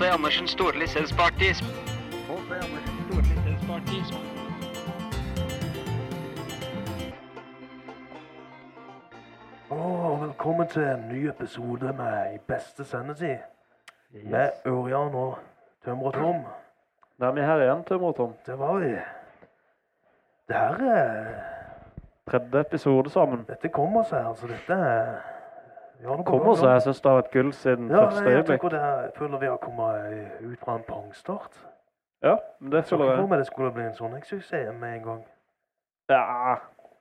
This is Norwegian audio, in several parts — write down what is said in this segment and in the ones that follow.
H.C. Andersens store lisensparty. H.C. Andersens store lisensparty. Og velkommen til en ny episode med I beste sendetid. Med Ørjan og Tømmer og Tom. Da er vi her igjen, Tømmer og Tom. Det var vi. Det her er Tredje episode sammen. Dette kommer seg, altså. Dette er vi kom også. Jeg synes det har vært gull siden Ja, første øyeblikk. jeg føler vi har kommet ut fra en pangstart. Ja, det det Jeg så føler for meg det skulle bli en sånn suksess med en gang. Ja,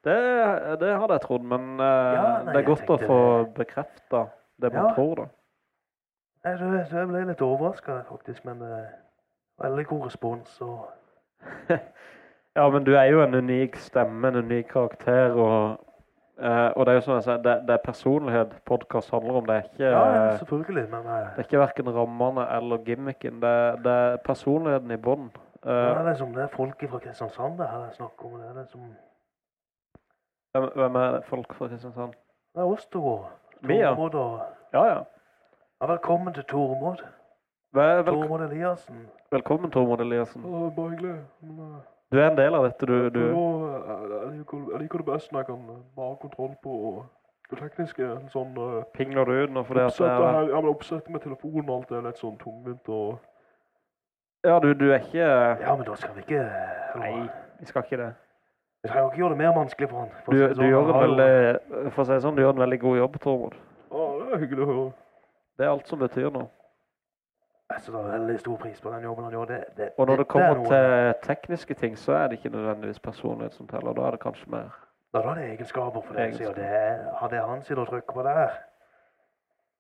det, det hadde jeg trodd, men uh, Ja, nei, det er godt å få det- bekreftet det man Ja. tror da. Nei, så, så jeg ble litt overrasket faktisk, men uh, veldig god respons. Og, Ja, men du er jo en unik stemme, en unik karakter, og, eh, og det er jo som jeg sier, det, det er personlighet podcast handler om. Det er ikke, ja, ja, selvfølgelig, men uh, det er ikke hverken rammene eller gimmicken. Det, det er personligheten i bånd. det er Eh, liksom det er folk fra Kristiansand det her jeg snakk om. Det er liksom hvem, hvem er folk fra Kristiansand? Det er oss to. Ja. Tormod og Ja, ja. ja, Velkommen til Tormod. Vel, vel, Tormod Eliassen. velkommen, Tormod Eliassen. bare hyggelig. Du er en del av dette, du. du. jeg, liker, det best når jeg kan ha kontroll på det tekniske. Sånn Pingler du ut nå fordi at det er... ja, men oppsettet med telefonen og alt er litt sånn tungvint. Og... Ja, du, du er ikke... Ja, men da skal vi ikke Nei, vi skal ikke det. Vi skal jo ikke gjøre det mer vanskelig for han. for Du, sånn, du gjør en veldig... For å si det sånn, du gjør en veldig god jobb, Tormod. Ja, det er hyggelig å høre. Det er alt som betyr noe. Jeg setter veldig stor pris på den jobben han gjorde. Det, det, Og når det det kommer til tekniske ting, så er det ikke nødvendigvis personlighet som teller. Da er det kanskje mer... Da er det egenskaper for det. sida. Det har det han sitter og trykker på der,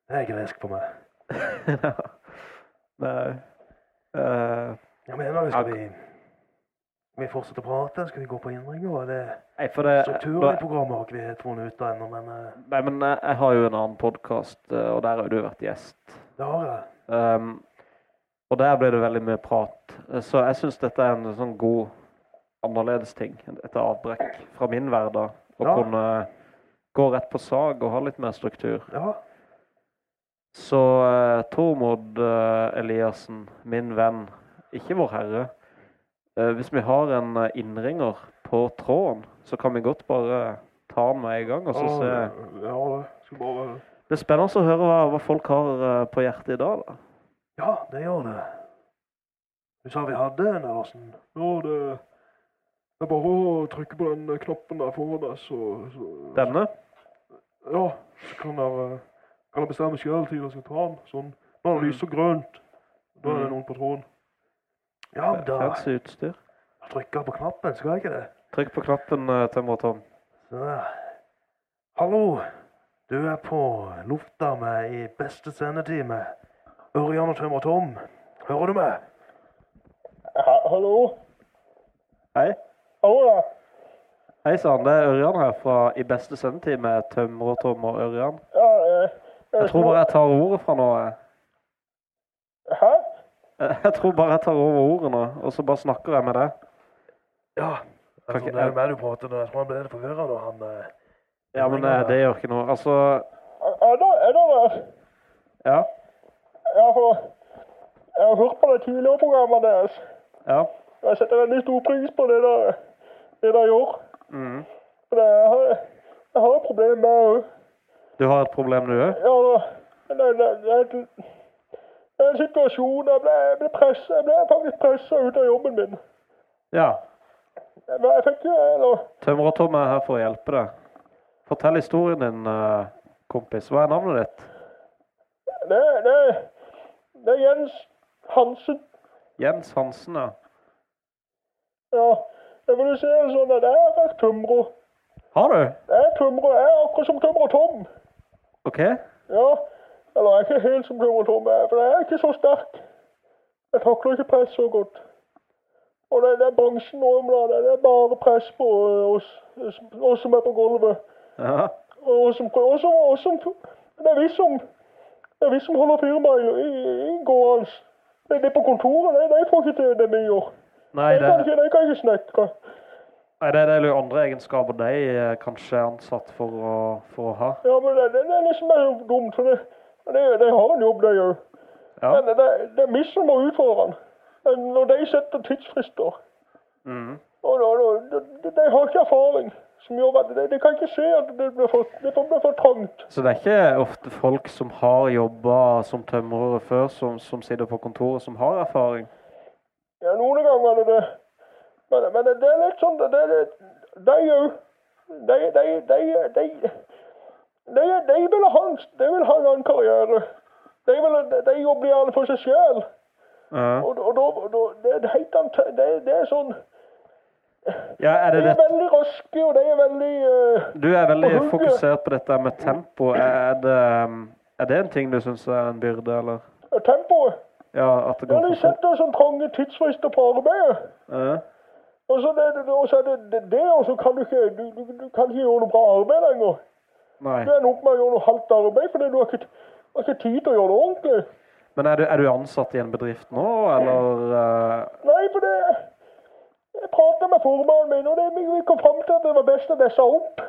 det er gresk for meg. Nei. uh, Jeg mener, vi skal vi, vi fortsette å prate? Skal vi gå på innringer? Er det nei, for det... strukturen i programmet har ikke vi helt funnet ut av ennå, men uh, Nei, men jeg, jeg har jo en annen podcast, eh, og der har jo du vært gjest. det har jeg. Um, og der ble det veldig mye prat. Så jeg synes dette er en sånn god, annerledes ting. Et avbrekk fra min hverdag. Å Ja. kunne gå rett på sag og ha litt mer struktur. Ja, Så uh, Tormod eh, Eliassen, min venn, ikke vår herre. eh, hvis vi har en eh, innringer på tråden, så kan vi godt bare ta den med en gang. Og så se. ja, det skal bare... Det er spennende å høre hva, hva folk har eh, på hjertet i dag. da. Ja, det gjør det. Du sa vi hadde en, Larsen? Ja, det, det er bare å trykke på den knappen der foran deg, så... så Denne? Ja, så kan jeg, kan jeg bestemme sjøl tid jeg skal ta den. Sånn, når det lyser grønt, da er det Mm. noen på tråden. Ja, men da, Fancy utstyr. da trykker på knappen, skal jeg ikke det? Trykk på knappen, Tømmer og Tom. Så der. Hallo, du er på lufta med i beste sendetime. Ørjan og Tømmer og Tom. Hører du meg? hallo? Hei. Hallo, ja. Hei sann, det er Ørjan her fra I beste sendetid med Tømmer og Tom og Ørjan. Ja, jeg, Jeg tror bare jeg tar ordet fra nå. Hæ? Eh, Jeg tror bare jeg tar over ordet nå, og så bare snakker jeg med deg. Ja. Jeg tror det er med du prater nå. Jeg tror han ble litt forvirra da han... eh, Ja, men eh, det gjør ikke noe. Altså, Er det, er det? ja, Ja, for jeg har hørt på det tidligere programmet deres. ja. Jeg setter veldig stor pris på det der, det der gjør. Mm. Det, jeg, har, jeg har et problem med Du har et problem du òg? Ja, det, det, det, det, er en situasjon jeg ble, jeg ble presset. Jeg ble faktisk presset ut av jobben min. Ja. Jeg, jeg fikk eller... Tømmer og Tom er her for å hjelpe deg. Fortell historien din, eh, kompis. Hva er navnet ditt? Det, det, det er Jens Hansen. Jens Hansen, ja. Ja, jeg vil si det sånn at jeg har vært tømrer. Har du? Jeg tømrer, jeg er akkurat som tømrer Tom. OK. Ja, eller jeg er ikke helt som tømrer Tom, jeg, for jeg er ikke så sterk. Jeg takler ikke press så godt. Og det, det er bransjen nå om dagen, det er bare press på øh, oss, oss som er på gulvet. Ja. Og som, oss som, oss som, det er vi som, det er vi som holder firmaet i, i, i gående. Det er de på kontoret, de, de får ikke til det vi gjør. Nei, De det, kan ikke, de kan ikke snekre. nei, det er jo andre egenskaper de eh, kanskje er ansatt for å, for å ha. Ja, men det, det, det er liksom bare dumt, for det, det, de har en jobb, de òg. Ja. Men det, det, det er vi som må utføre den. Når de setter tidsfrister, Mm. og, og, og, de, de har ikke erfaring som gjør at det. Det kan ikke skje. det blir for, det blir for trangt. Så det er ikke ofte folk som har jobba som tømrere før, som, som sitter på kontoret, som har erfaring? Ja, noen ganger er det det. Men, men det, er litt sånn det, det, De òg. De, de, de, de, de, de vil ha en, annen karriere. De, vil, de, jobber gjerne for seg sjøl. Ja. Og, og, da, da, det, er helt det, det er sånn ja, er De det er veldig raske, og de er veldig uh, Du er veldig fokusert på dette med tempo. Er det, er det en ting du syns er en byrde, eller? Tempoet. Ja, at det Ja, går de for fort? setter sånn trange tidsfrister på arbeidet. Ja. Og så, det, er det det, det og så kan du ikke du, du, du kan ikke gjøre noe bra arbeid lenger. Nei. Du ender opp med å gjøre noe halvt arbeid fordi du har ikke, har ikke tid til å gjøre det ordentlig. Men er du, er du ansatt i en bedrift nå, eller uh... Nei, for det Jeg pratet med formannen min, og det, vi, kom fram til at det var best at jeg sa opp.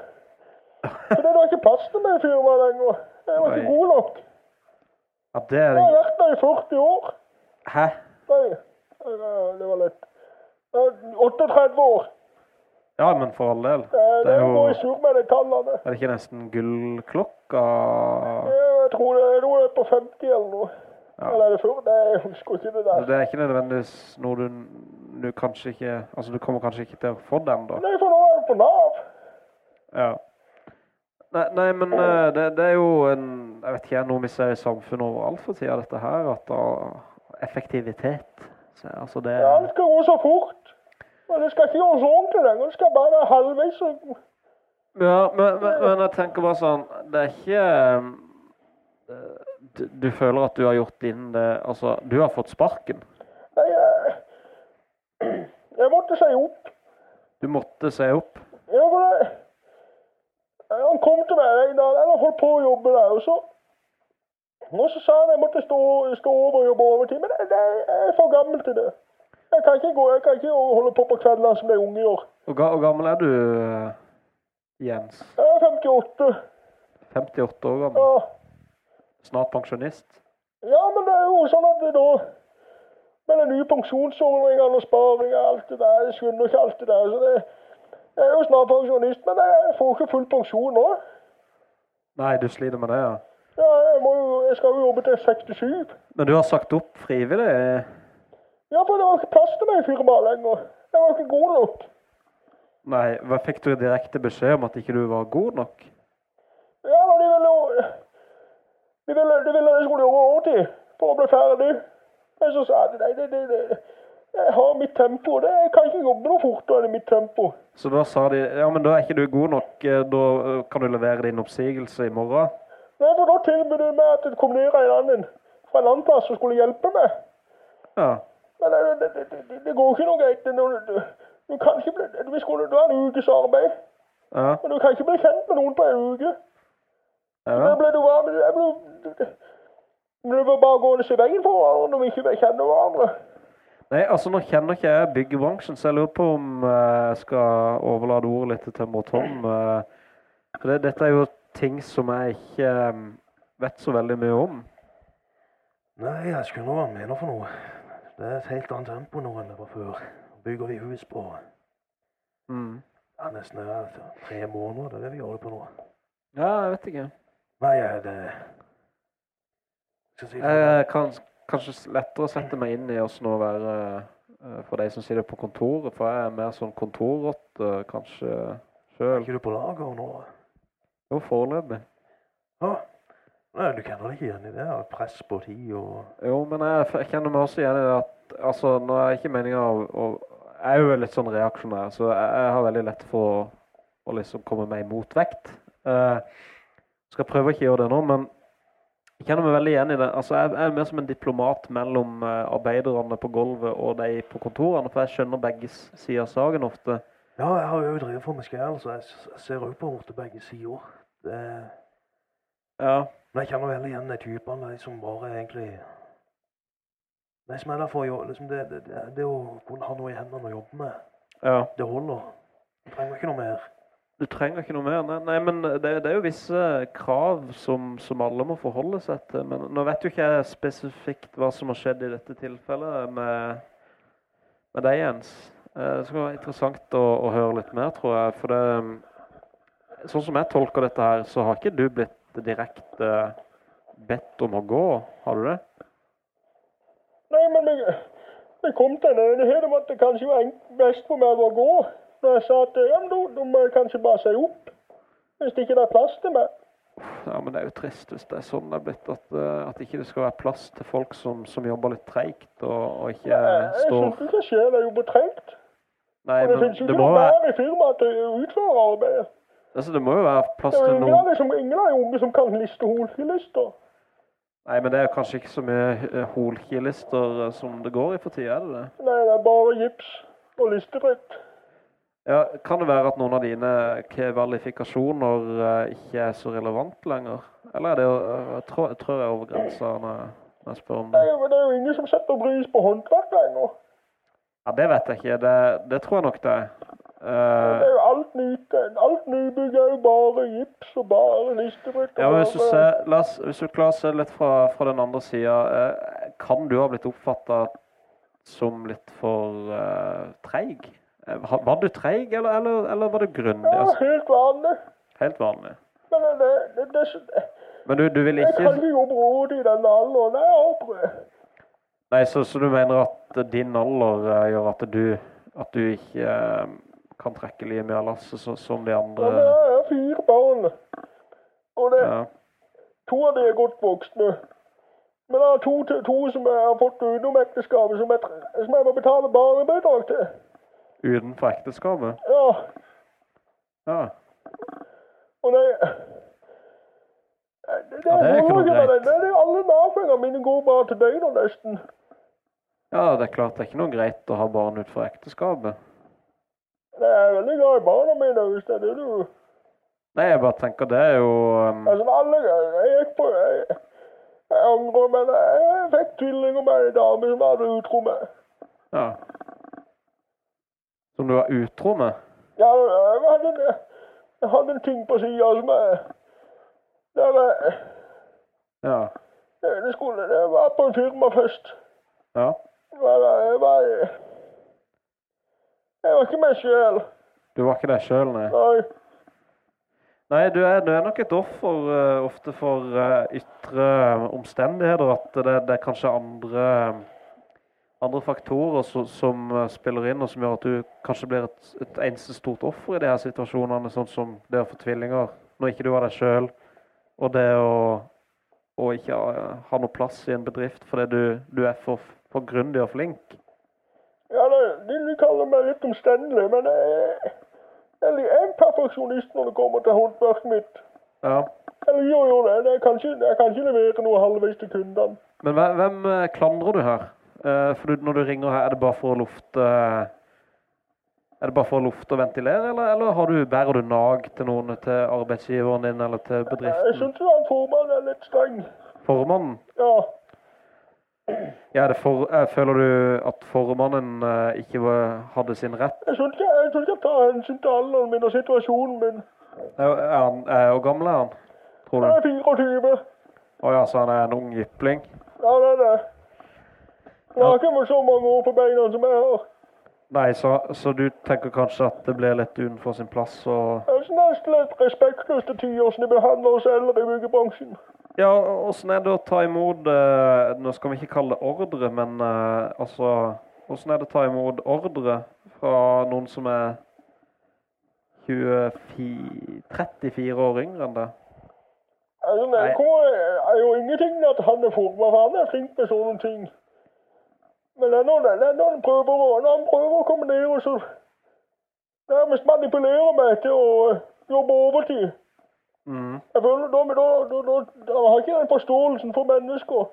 For det var ikke plass til meg i firmaet lenger. Jeg var ikke god nok. Ja, det er Jeg har vært der i 40 år. Hæ? Nei, det var lett. Ja, 38 år. Ja, men for all del. Det Det er jo surr med de tallene. Er det ikke nesten gullklokka? Jeg tror det, jeg tror det er på 50 eller noe. Ja. Eller er det før? Nei, jeg husker ikke det der. Det er ikke nødvendigvis noe du, du kanskje ikke Altså, du kommer kanskje ikke til å få den, da. Nei, for nå er jeg på Nav. Ja. Nei, nei men eh, det, det er jo en Jeg vet ikke, noe vi ser i samfunnet overalt for tida, dette her. At da effektivitet så, Altså, det Ja, det skal gå så fort. Men det skal ikke gjøres ordentlig lenger. Det skal bare være halvveis. Ja, men, men, men jeg tenker bare sånn Det er ikke eh, du, du føler at du har gjort din det Altså, du har fått sparken. Nei, jeg, jeg si opp. Du måtte se opp. Ja, for det, han kom til meg en dag, han holdt på å jobbe der, og så, og så sa han jeg måtte stå, stå over og jobbe overtid, men det, jeg er for gammel til det. Jeg kan ikke gå, jeg kan ikke holde på på kveldene som de unge gjør. Hvor hvor gammel er du, eh, Jens? Jeg er 58. 58 år gammel? Ja, Snart pensjonist? ja men det er jo sånn at da, med den nye pensjonsordningen og sparing og alt det der, jeg skjønner ikke alt det der, så det, jeg er jo snart pensjonist, men jeg får ikke full pensjon nå. Nei, du sliter med det, ja. Ja, jeg, må jo, jeg skal jo jobbe til 67. Men du har sagt opp frivillig? Ja, for det var ikke plass til meg i firmaet lenger. Jeg var ikke god nok. Nei, hva fikk du direkte beskjed om at ikke du var god nok? Ja, de ville jo... De ville, de ville jeg skulle gjøre overtid for å bli ferdig. Men så sa de, nei, det, det, det, jeg har mitt tempo, det, jeg kan ikke jobbe noe fortere enn mitt tempo. Så da sa de, ja, men da er ikke du god nok, eh, da eh, kan du levere din oppsigelse i morgen? Nei, for da tilbød de meg at det kom ned en annen fra en annen plass som skulle hjelpe meg. Ja. Men det, det, det, det, går ikke noe greit. Det, du, du kan ikke bli, du, skulle, du har en ukes arbeid, Ja. men du kan ikke bli kjent med noen på en uke. ja. Da ble du bare, jeg ble, det var bare gående i veien for hverandre når vi ikke kjenner hverandre. Nei, altså nå kjenner ikke jeg byggebransjen, så jeg lurer på om eh, jeg skal overlade ordet litt til mor Tom. eh, For det, dette er jo ting som jeg ikke eh, vet så veldig mye om. Nei, jeg skjønner hva han mener for noe. Det er et helt annet tempo nå enn det var før. Bygger vi hus på Mm. ja, nesten tre måneder. Det er det vi gjør det på nå. Ja, jeg vet ikke. Nei, det jeg si kan kanskje lettere sette meg inn i åssen å være eh, for de som sitter på kontoret, for jeg er mer sånn kontorrotte, kanskje Er ikke du på lager nå? Jo, foreløpig. Ja. Nei, du kjenner deg ikke igjen i det? Press på tid og Jo, men jeg, jeg kjenner meg også igjen i det at Altså, nå er ikke meninga å, å Jeg er jo litt sånn reaksjonær, så jeg, jeg har veldig lett for å å liksom komme meg i motvekt. Uh, skal prøve å ikke gjøre det nå, men jeg kjenner meg veldig igjen i det. Altså, jeg, jeg er mer som en diplomat mellom eh, arbeiderne på gulvet og de på kontorene, for jeg skjønner begge sider av saken ofte. Ja, jeg har jo drevet for meg sjøl, så jeg jeg ser jo på måte begge sider. Det, Ja, men jeg kjenner veldig igjen de typene de som bare egentlig De som er der for å liksom det, det, det, det å kunne ha noe i hendene å jobbe med, ja. det holder. Du trenger ikke noe mer. Du trenger ikke noe mer. Nei, nei men det, det er jo visse krav som, som alle må forholde seg til. Men nå vet jo ikke jeg spesifikt hva som har skjedd i dette tilfellet med, med deg, Jens. Eh, Det skal være interessant å, å høre litt mer, tror jeg. For det, sånn som jeg tolker dette her, så har ikke du blitt direkte bedt om å gå, har du det? Nei, men det, det kom til en enighet om at det kanskje var best for meg å gå. Når jeg sa at ja, men da, må jeg kanskje bare si opp. Hvis det ikke er plass til meg. Ja, men det er jo trist hvis det er sånn det er blitt, at, eh, at ikke det skal være plass til folk som, som jobber litt treigt, og, og ikke Jeg, jeg står... syns ikke sjel er jobber tregt. Nei, Og det men finnes jo ikke noe være... bedre i firmaet til å utføre arbeidet. Altså, det må jo være plass Det er til jo ingen av noen... de som ingen av de unge som kan liste holkilister. Nei, men det er kanskje ikke så mye eh, holkilister eh, som det går i for tida, er det det? Nei, det er bare gips og listedritt. Ja, kan det være at noen av dine kvalifikasjoner eh, ikke er så relevant lenger? Eller er det, eh, jeg tror, jeg tror jeg er over grensa når jeg, spør om Nei, det? men det er jo ingen som setter pris på håndverk lenger. Ja, det vet jeg ikke. Det, det tror jeg nok det er. Det Eh, er jo alt nytt. Alt nybygg er jo bare gips og bare listedritt. ja, hvis hvis du klarer å se litt fra, fra den andre sida, uh, kan du ha blitt oppfatta som litt for uh, treig? Eh, Var du treig, eller, eller, eller var du grundig? Ja, Altså, helt vanlig. helt vanlig. Men det, det, det, det, Men du, du vil jeg kan ikke ikke jobbe rådig i den alderen. Jeg har prøvd. Nei, så, så du mener at din alder eh, gjør at du, at du ikke eh, kan trekke like mye av lasset som de andre? Ja, jeg har fire barn. Og det, Ja. to av de er godt voksne. Men jeg har to, to som jeg har fått utenom ekteskapet, som jeg, som jeg må betale barnebidrag til. Utenfor ekteskapet? Ja, Ja. og det... Det, det, Ja, det er ikke noe greit. det. Det, alle Nav-pengene mine går bare til døgnet, nesten. ja, det er klart det er ikke noe greit å ha barn utenfor ekteskapet. Jeg er veldig glad i barna mine, hvis det er det du... Nei, jeg bare tenker det er jo um, Altså, alle, jeg gikk på, jeg, jeg angrer, men jeg, jeg fikk tvillinger med en dame som hadde utro med. Ja. Som du var utro med? Ja, jeg hadde, en- jeg hadde en ting på siden som jeg, der jeg, Ja. det skulle, det var på en firmafest. Ja. Jeg var, jeg var, jeg var ikke meg selv, Du var ikke deg sjøl, nei? nei. Nei, du er, du er nok et offer uh, ofte for uh, ytre omstendigheter. At det, det er kanskje andre, andre faktorer som, som eh, spiller inn, og som gjør at du kanskje blir et, et eneste stort offer i de her situasjonene, sånn som det å få tvillinger når ikke du var deg sjøl, og det å, å ikke ha, ha noe plass i en bedrift fordi du, du er for, for grundig og flink. Ja, det, de, kaller meg litt omstendelig, men jeg, jeg er en perfeksjonist når det kommer til håndverket mitt. Ja. Eller gjør jo det, jeg kan ikke, jeg kan ikke levere noe halvveis til kundene. Men hvem, hvem eh, klandrer du her? Eh, For når du ringer her, er det bare for å lufte Er det bare for å lufte og ventilere, eller, eller har du, bærer du nag til noen, til arbeidsgiveren din eller til Jeg bedriften? synes syns han formannen er litt streng. Formannen? Ja, Ja, det for, eh, føler du at formannen eh, ikke hadde sin rett? jeg synes ikke jeg, jeg tar hensyn til alderen min og situasjonen min. Er, han, hvor gammel er han, tror Jeg Han er 24. Å ja, så han er en ung jypling? Ja, det er det. Jeg har ikke så mange år på beina som jeg har. Nei, så, så du tenker kanskje at det blir litt utenfor sin plass og synes nesten litt respektløst til tider som de behandler oss eldre i byggebransjen. Ja, åssen er det å ta imot eh, Nå skal vi ikke kalle det ordre, men eh, altså Åssen er det å ta imot ordre fra noen som er 24, 34 år yngre enn deg? Altså, det er jo ingenting med at han er formann, for han er flink med sånne ting. Men det er når, det er når han prøver, å- når han prøver å komme ned og så nærmest manipulere meg til å eh, jobbe overtid. Mm. Jeg føler da, da, da, da, har ikke den forståelsen for mennesker.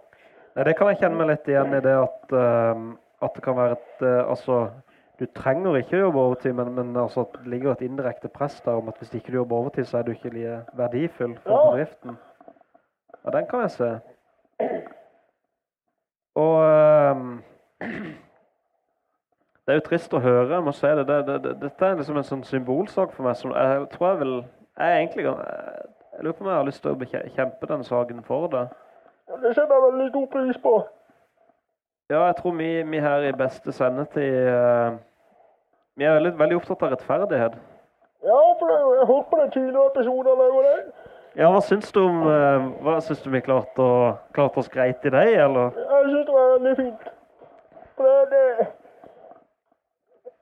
Nei, det kan jeg kjenne meg litt igjen i det at, uh, at det kan være et uh, Altså, du trenger ikke å jobbe overtid, men, men altså, det ligger et indirekte press der om at hvis ikke du jobber overtid, så er du ikke like verdifull for Ja. bedriften. Ja, den kan jeg se. Og ehm, Det er jo trist å høre, jeg må si det. det, det, det dette er liksom en sånn symbolsak for meg. Som jeg tror jeg vil Jeg egentlig jeg, jeg lurer på om jeg har lyst til å bekjempe den saken for det. Ja, Det setter jeg veldig stor pris på. Ja, jeg tror vi, vi her i beste sendetid eh, Vi er veldig, veldig opptatt av rettferdighet. Ja, for jeg, jeg har hørt på den tidligere episodene. og deg. Ja, hva syns du om eh, Hva syns du vi klarte, å, klarte oss greit i deg, eller? Jeg synes det var veldig fint. For det, det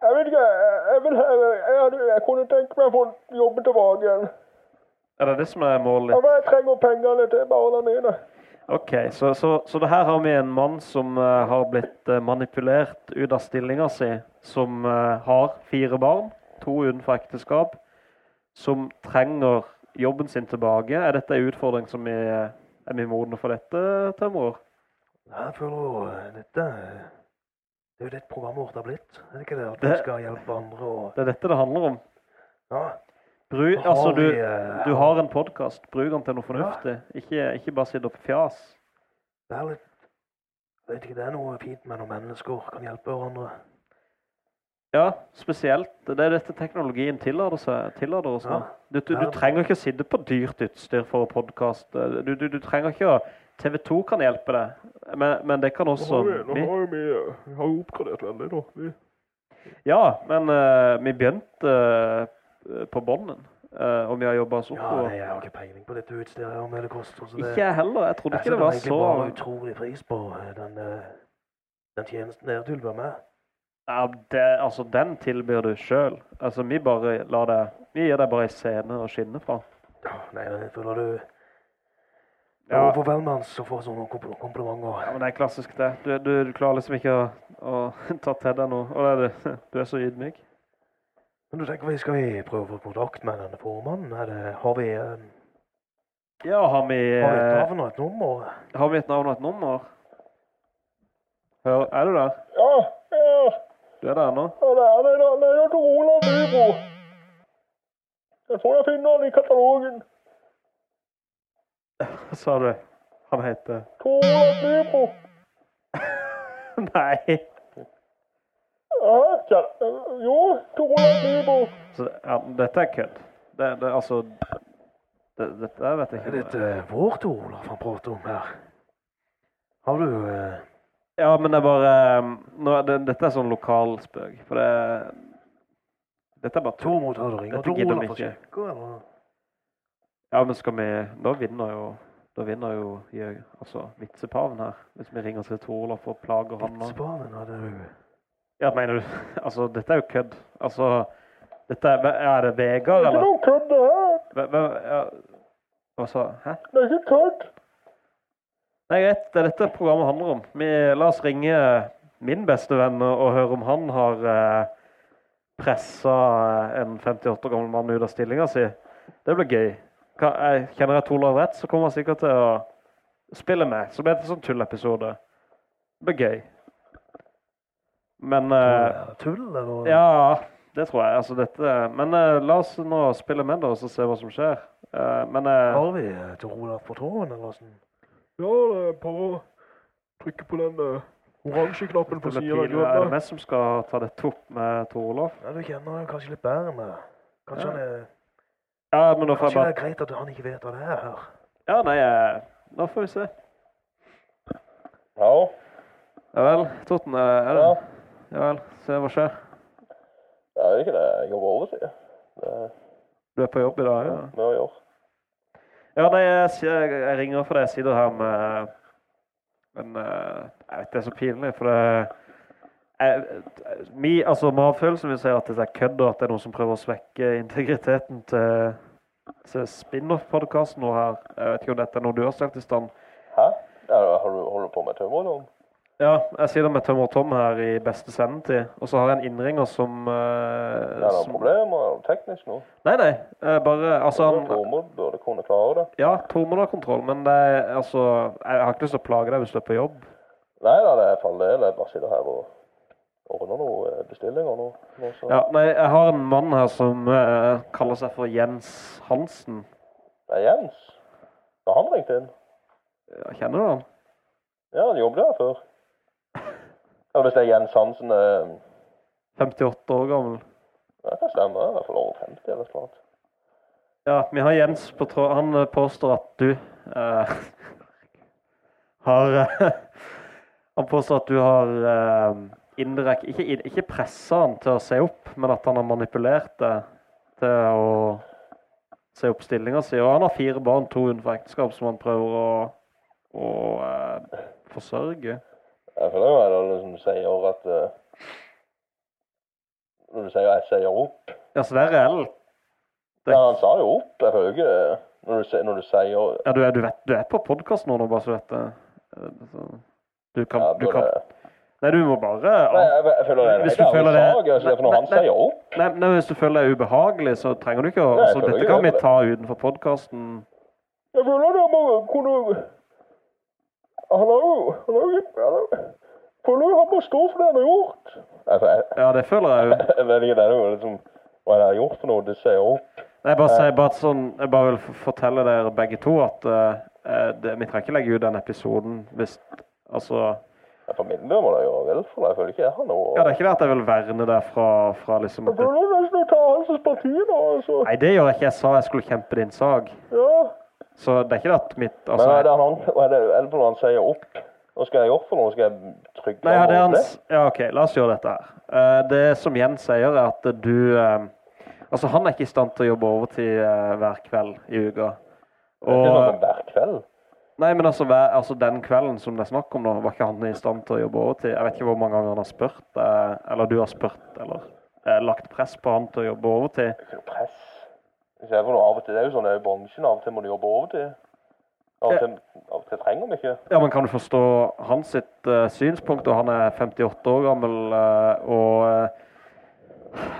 Jeg vet ikke, jeg, vil, jeg, jeg, hadde, jeg kunne tenke meg å få jobben tilbake igjen. Er det det som er målet Ja, jeg trenger pengene til barna mine. OK, så, så, så det her har vi en mann som uh, har blitt uh, manipulert ut av stillinga si, som uh, har fire barn, to utenfor ekteskap, som trenger jobben sin tilbake. Er dette en utfordring som vi er vi modne for dette, Tømrer? Jeg føler dette Det er jo det programmet vårt har blitt. Er det ikke det? At Det- vi skal hjelpe andre og Det er dette det handler om. Ja. Bru, altså, du, eh, du har en podkast. Bruk den til noe fornuftig. Ikke, ikke bare sitte opp fjas. Det er litt jeg vet ikke, det er noe fint med når mennesker kan hjelpe hverandre. Ja, spesielt. Det er dette teknologien tillater, seg, tillater oss. Ja. Du, du, du trenger ikke å sitte på dyrt utstyr for å podkaste. Du, du, du trenger ikke å TV 2 kan hjelpe deg, men, men det kan Nå også har vi, nå vi. har vi, eh, vi har jo oppgradert veldig nå. Vi, Ja, men uh, vi begynte uh, på bånden, Uh, og vi har jobba oss opp. Ja, nei, jeg har ikke peiling på dette utstyret om det koster. Så det, Ikke jeg heller. Jeg trodde jeg ikke det var så Jeg setter utrolig pris på den, den tjenesten dere tilbyr meg. Ja, det, altså, den tilbyr du sjøl. Altså, vi bare lar deg Vi gir deg bare ei scene å skinne fra. Ja, nei, jeg føler du Ja. for overveldende å få sånne komplimenter. Ja, men det er klassisk, det. Du, du, du klarer liksom ikke å, å ta til deg er det. Du er så ydmyk. Men du tenker vi skal vi prøve å få kontakt med denne formannen? Er det, har vi, eh, Ja, har vi, har vi et eh, navn og et nummer? har vi et navn og et nummer? Hør, er du der? ja, ja, Du er der nå? ja, det er det. Det er Olav Nybro. Jeg tror jeg finner han i katalogen. Hva sa du? Han heter Tore Nybro. Nei. Ja, kjære. eh, Jo, Tore. Så, ja, dette er kødd. Det, det, altså det, Dette vet jeg Er ikke. det et uh, vårt Olaf han prater om her? Har du eh, Ja, men det er bare um, nå, det, Dette er sånn lokal spøk. For det Dette er bare to mot hva du ringer? Dette Tor gidder Olaf vi og ikke. kjøkker, eller? Ja, men skal vi Da vinner jo Da vinner jo altså vitsepaven her. Hvis vi ringer til Tor Olaf og plager han Vitsepaven Vitsepaven hadde du Ja, mener du Altså, dette er jo kødd. Altså Dette er Er det Det er ikke eller? noe kødd det her. Hva. Sa Hæ? Det er ikke kødd. Nei, greit. Det er dette programmet handler om. Vi, la oss ringe min beste venn og og høre om han har eh, pressa en 58 år gammel mann ut av stillinga si. Det blir gøy. Kan, jeg, kjenner jeg Torlav rett, så kommer han sikkert til å spille med. Så blir det en sånn tulleepisode. Det blir gøy. Men uh, Tull, eller? Ja, det tror jeg. Altså, dette Men uh, la oss nå spille med da, og så se hva som skjer. Uh, men eh, Har vi eh, Tor Olaf på tråden, eller åssen? Ja, det er bare å trykke på den uh, oransje knappen på sida. er det meg vi som skal ta dette opp med Tor Olaf? Ja, du kjenner jo kanskje litt bedre med Kanskje, Ja. han er, Ja, men nå får jeg kanskje det bare er greit at han ikke vet hva det er her. Ja, nei, eh, nå får vi se. Ja. Ja vel, Torten, eh, er det? Ja. Ja vel, se hva skjer. Jeg vet ikke det. Jeg jobber overtid. Det er Du er på jobb i dag, ja? mye å gjøre. Ja, nei, jeg, sier- jeg ringer fordi jeg sitter her med en eh, Jeg vet det er så pinlig, for det jeg, mi, altså Magefølelsen vil si at det er kødd, og at det er noen som prøver å svekke integriteten til, til spin-off-podkasten vår her. Jeg vet ikke om dette er noe du har stelt i stand. Hæ? Ja, har du holder på med tømmer nå Ja, jeg sitter med Tømmer Tom her i beste sendetid, og så har jeg en innringer som... eh, Er det noen problemer er det teknisk nå? nei, nei, eh, bare, altså han... Tormod burde kunne klare det. Ja, Tormod har kontroll, men det er, altså, jeg har ikke lyst til å plage deg hvis du er på jobb. Nei da, det er for all del. Jeg bare sitter her og ordner noen eh, bestillinger nå. nå så. Ja, nei, jeg har en mann her som uh, kaller seg for Jens Hansen. Det er Jens. Har han ringt inn? Ja, Kjenner du han? Ja, han jobbet her før. Ja, hvis det er Jens Hansen uh, 58 år gammel. Det kan stemme. I hvert fall over 50 eller noe. sånt. Ja, vi har Jens på tråd. Han eh, påstår at du uh, har eh, Han påstår at du har eh, indirekte Ikke, ikke pressa han til å se opp, men at han har manipulert det til å se opp stillinga si. Og han har fire barn, to utenfor ekteskap, som han prøver å, å eh, forsørge. Jeg føler jo at det liksom sier at eh, Når du sier 'jeg sier opp' Ja, så det er reelt. Det- Ja, han sa jo opp. Jeg føler ikke. Når du, når du sier Ja, du er, du vet, du er på podkast nå, nå, bare så du vet det. Eh, Du kan, ja, du kan Nei, du må bare Nei, jeg, jeg føler det Hvis du føler det-. Altså, Nei, han nei, sier opp Nei, nei, hvis du føler det er ubehagelig, så trenger du ikke å altså, Dette ikke kan vi ta utenfor podkasten. Jeg føler det må kunne Han har jo Han har jo føler jo han må stå for det han har gjort. Altså, jeg, Ja, det føler jeg jo. jeg vet ikke, det er jo liksom Hva jeg har gjort for noe? Det sier opp. Nei, bare, sier bare, sånn, jeg bare vil fortelle dere begge to at uh, det, vi trenger ikke legge ut den episoden hvis Altså For min del må det gjøre vel for. Jeg føler ikke jeg har noe Ja, det er ikke det at jeg vil verne deg fra, fra liksom at det, å ta hans parti nå, altså. Nei, det gjør jeg ikke. Jeg sa jeg skulle kjempe din sak. Ja. Så det er ikke det at mitt altså, Men er det han, er det er han sier opp? Hva skal jeg gjøre for noe? Skal jeg trygge Nei, ja, det er hans Ja, OK, la oss gjøre dette her. Uh, det som Jens sier, er at du uh, Altså, han er ikke i stand til å jobbe overtid uh, hver kveld i uka. Det er ikke sånn hver kveld. Nei, men altså, altså den kvelden som det er snakk om nå, var ikke han i stand til å jobbe overtid. Jeg vet ikke hvor mange ganger han har spurt, eh, eller du har spurt, eller eh, lagt press på han til å jobbe overtid. Det er press. Får noe av og til, det er jo sånn i bransjen, av og til må du jobbe overtid. Av og til, av og til trenger vi ikke. Ja, men kan du forstå hans sitt eh, synspunkt, og han er 58 år gammel, eh, og eh,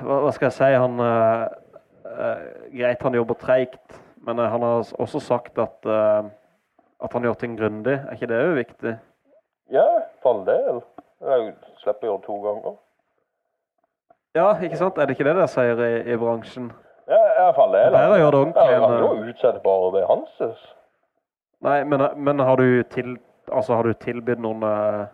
hva, hva skal jeg si, han eh, Greit, han jobber treigt, men han har også sagt at, at han gjør ting grundig. Er ikke det jo viktig? Ja, for all del. Jeg slipper å gjøre det to ganger. Ja, ikke sant? Er det ikke det dere sier i, i bransjen? Ja, for all del. Det er å gjøre det ordentlig enn, kan jo utsette bare arbeidet hans. Nei, men, men har du til, altså, har du tilbydd noen, eh,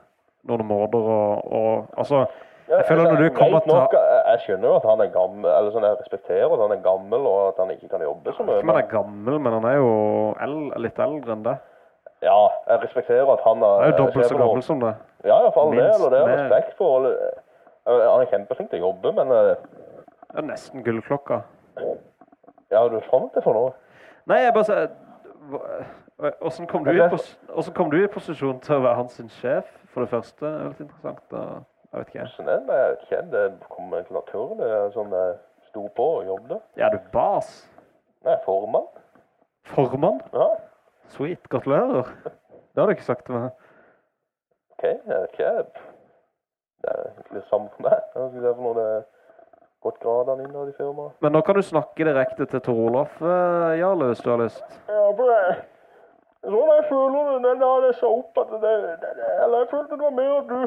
noen måter å, å Altså, Jeg føler når du kommer til- jeg, jeg skjønner jo at han er gammel, eller sånn, jeg respekterer at han er gammel, og at han ikke kan jobbe så mye. ikke men han er gammel, men han er jo el, litt eldre enn det. Ja, jeg respekterer at han Han er... er jo dobbelt så gammel som det. Ja, ja, for all Minst del, og det er mer. respekt for. og eh, Han er kjempeflink til å jobbe, men eh, Det er nesten gullklokka. ja, du er fram til for noe. Nei, jeg bare sier hva- Hvordan kom, du i pos- hvordan kom du i posisjon til å være hans sin sjef, for det første? Det er litt interessant. da. Jeg vet ikke. Sånn er det, jeg vet ikke, det kom egentlig naturlig, jeg er sånn jeg sto på og jobbet. Ja, du bas? Nei, formann. Formann? Ja, Sweet. Gratulerer. Det har du ikke sagt til meg. ok, jeg. Det er egentlig det samme for meg. Jeg skal se det for noe det er godt gradene innad i firmaet. Men nå kan du snakke direkte til Tor Olaf, eh, Jarle, hvis du har lyst. Ja, for jeg... Sånn jeg føler det, den dagen jeg sa opp at det, det, det, eller jeg følte det var mer at du...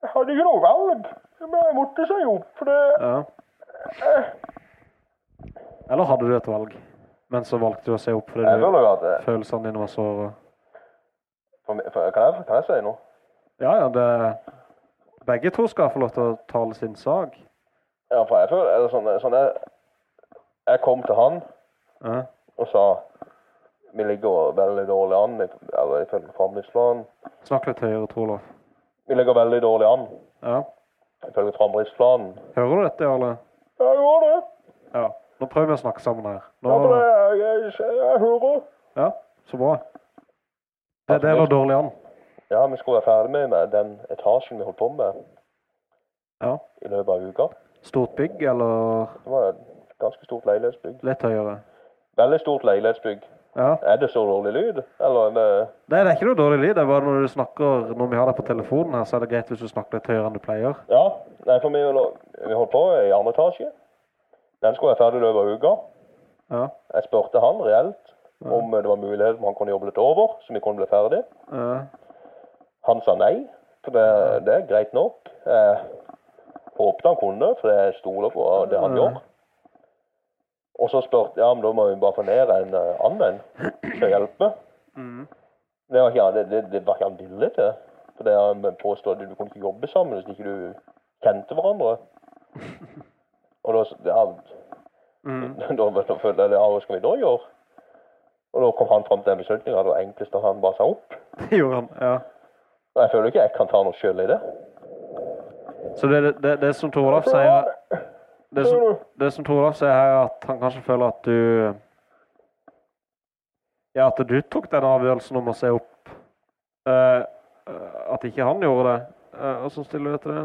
Jeg hadde ikke noe valg, jeg måtte si opp, for det... Ja. Eller hadde du et valg, men så valgte du å se opp fordi Jeg du, føler jo at... det- følelsene dine var så For, meg- for, kan, jeg, kan jeg si noe? Ja, ja, det... Begge to skal få lov til å tale sin sak. Ja, for jeg føler, eller sånn, sånn jeg, jeg kom til han Ja. og sa, vi ligger veldig dårlig an, i- eller ifølge framdriftsplanen. Snakk litt høyere, Torlof. Vi ligger veldig dårlig an, Ja. ifølge framdriftsplanen. Hører du dette, Jarle? Jeg gjør det. Ja. Nå prøver vi å snakke sammen her. Nå... jeg, hører. Ja, så bra. Det deler dårlig an. Ja, vi skulle være ferdig med, den etasjen vi holdt på med Ja. i løpet av uka. Stort bygg, eller Det var et ganske stort leilighetsbygg. litt høyere? Veldig stort leilighetsbygg. Ja. Er det så dårlig lyd? Eller er det Nei, det er ikke noe dårlig lyd. Det er bare når du snakker, når vi har deg på telefonen her, så er det greit hvis du snakker litt høyere enn du pleier. Ja, nei, for vi, vi holdt på i andre etasje. Den skulle være ferdig i løpet av uka. Ja. Jeg spurte han reelt om det var mulighet om han kunne jobbe litt over, så vi kunne bli ferdig. Ja. Han sa nei, for det, det er greit nok. Jeg håpet han kunne, for jeg stoler på det han Ja. gjør. Og så spurte ja, men da må vi bare få ned en uh, annen en til å hjelpe. Mm. Det var ikke, det, det, det var ikke han villig til. For det han påstod at du kunne ikke jobbe sammen hvis ikke du kjente hverandre. Og da, ja, Mm. da, da følte jeg, ja, hva skal vi da gjøre? Og da kom han frem til en beslutning at det var enklest at han bare sa opp. Det gjorde han, ja. Og jeg føler ikke jeg kan ta noe sjøl i det. Så det, det, det som Toralf sier det som, det som Toralf sier er at han kanskje føler at du Ja, at du tok den avgjørelsen om å se opp. Uh, at ikke han gjorde det. Uh, Hvordan stiller du deg til det?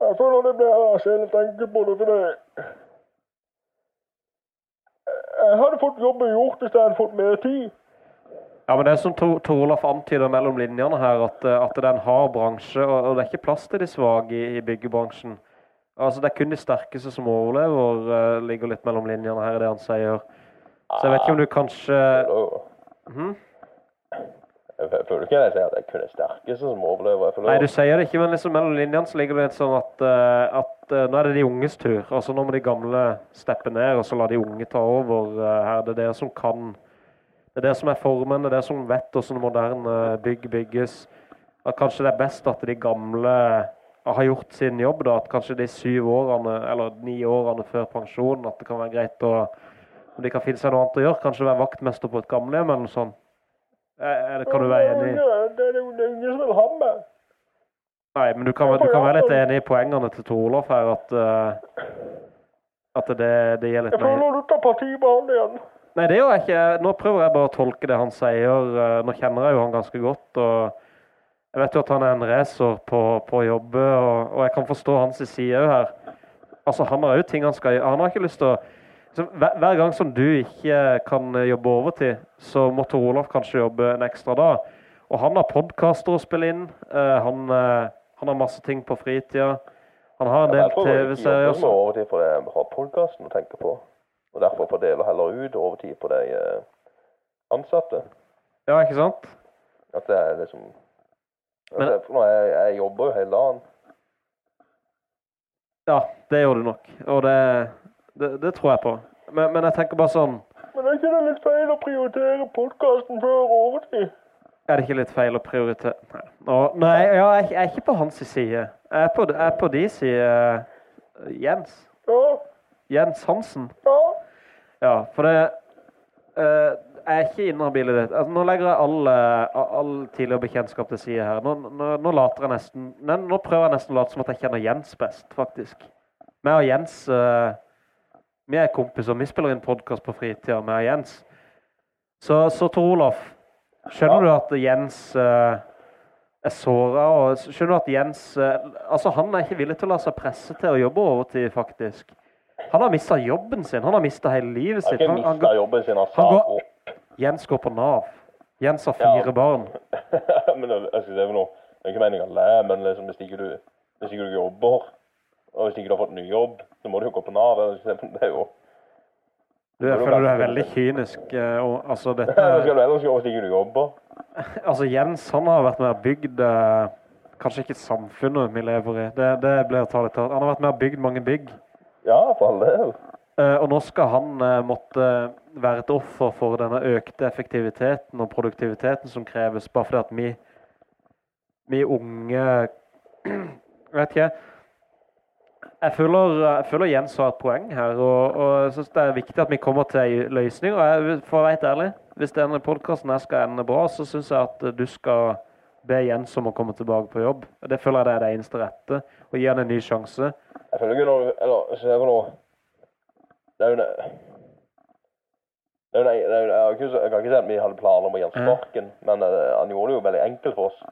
Jeg føler det blir jeg selv tenker på det, fordi Jeg hadde fått jobben gjort hvis jeg hadde fått mer tid. Ja, men det er som Tor Torolf antyder mellom linjene her, at, eh, at det er en hard bransje, og, og det er ikke plass til de svage i, i byggebransjen. Altså, det er kun de sterkeste som overlever, uh, ligger litt mellom linjene her i det han sier. Så jeg vet ikke om du kanskje... Mhm. Jeg føler ikke jeg sier at jeg kun er sterkeste som overlever. Nei, du sier det ikke, men liksom mellom linjene så ligger det litt sånn at, uh, at uh, nå er det de unges tur. Altså nå må de gamle steppe ned, og så la de unge ta over uh, her. Det er dere som kan. Det er dere som er formen, det er dere som vet hvordan moderne bygg bygges. At kanskje det er best at de gamle har gjort sin jobb, da. At kanskje de syv årene, eller ni årene før pensjon, at det kan være greit å Om de kan finne seg noe annet å gjøre. Kanskje være vaktmester på et gamlehjem eller noe sånt. Eh, eh, Kan du være enig? Det er er jo er ingen som vil ha meg. Nei, men du kan, du kan være litt enig i poengene til Tor Olof her, at, uh, at det, det gir litt Jeg føler du tar parti med han igjen. Nei, det gjør jeg ikke. Nå prøver jeg bare å tolke det han sier. Eh, Nå kjenner jeg jo han ganske godt, og jeg vet jo at han er en racer på, på å jobbe, og, og jeg kan forstå hans side òg her. Altså, han har jo ting han skal gjøre. Han har ikke lyst til å så hver, gang som du ikke kan jobbe overtid, så må Tor Olof kanskje jobbe en ekstra dag. Og han har podkaster å spille inn. Eh, han, eh, han har masse ting på fritida. Han har en del Jeg tror jeg ikke TV-serier. jobber med som- overtid for det jeg har podkasten å tenke på. Og derfor fordeler heller ut overtid på de eh, ansatte. Ja, ikke sant? At det er liksom Men- nå, jeg, jeg jobber jo hele dagen. Ja, det gjør du nok. Og det, det, det tror jeg på. Men, men jeg tenker bare sånn Men er ikke det litt feil å prioritere podkasten før overtid? Er det ikke litt feil å prioritere Nei, Nå, nei ja, jeg, jeg er ikke på hans side. Jeg er på, jeg er på de side. Jens. Ja, Jens Hansen. ja. Ja, for det uh, Jeg er ikke inhabil i det. Altså, nå legger jeg all, eh, all tidligere bekjentskap til side her. Nå, nå, nå later jeg nesten Nå prøver jeg nesten å late som at jeg kjenner Jens best, faktisk. Meg og Jens eh, Vi er kompiser. Vi spiller inn podkast på fritida, vi og Jens. Så, så Tor Olaf, skjønner du at Jens uh, er såra? Og skjønner du at Jens uh, Altså, han er ikke villig til å la seg presse til å jobbe overtid, faktisk. Han har mista jobben sin. Han har mista hele livet har sitt. ikke Han, han, mista jobben sin. Han sa går- opp. Jens går på Nav. Jens har fire Ja. barn. men jeg skal si noe. Det er ikke meningen å le, men liksom, hvis, ikke du, hvis ikke du jobber, og hvis ikke du har fått ny jobb, så må du jo gå på Nav. Det er jo Du, jeg føler du er veldig kynisk. eh, Og, altså, dette, altså, Jens han har vært med og bygd eh, Kanskje ikke samfunnet vi lever i. Det, det blir å ta litt hardt. Han har vært med og bygd mange bygg. Ja, for all del. Eh, og nå skal han måtte være et offer for denne økte effektiviteten og produktiviteten som kreves, bare fordi at vi, vi unge Vet ikke. Jeg føler, jeg føler Jens har et poeng her, og, og jeg synes det er viktig at vi kommer til en løsning. Og jeg, for å være ærlig, hvis denne podkasten skal ende bra, så syns jeg at du skal be Jens om å komme tilbake på jobb. Det føler jeg det er det eneste rette. Og gi han en ny sjanse. Jeg føler ikke noe Eller, se på noe Det er jo det jeg, kan ikke si at vi hadde planer om å gi han sparken, men eh, han gjorde det jo veldig enkelt for oss.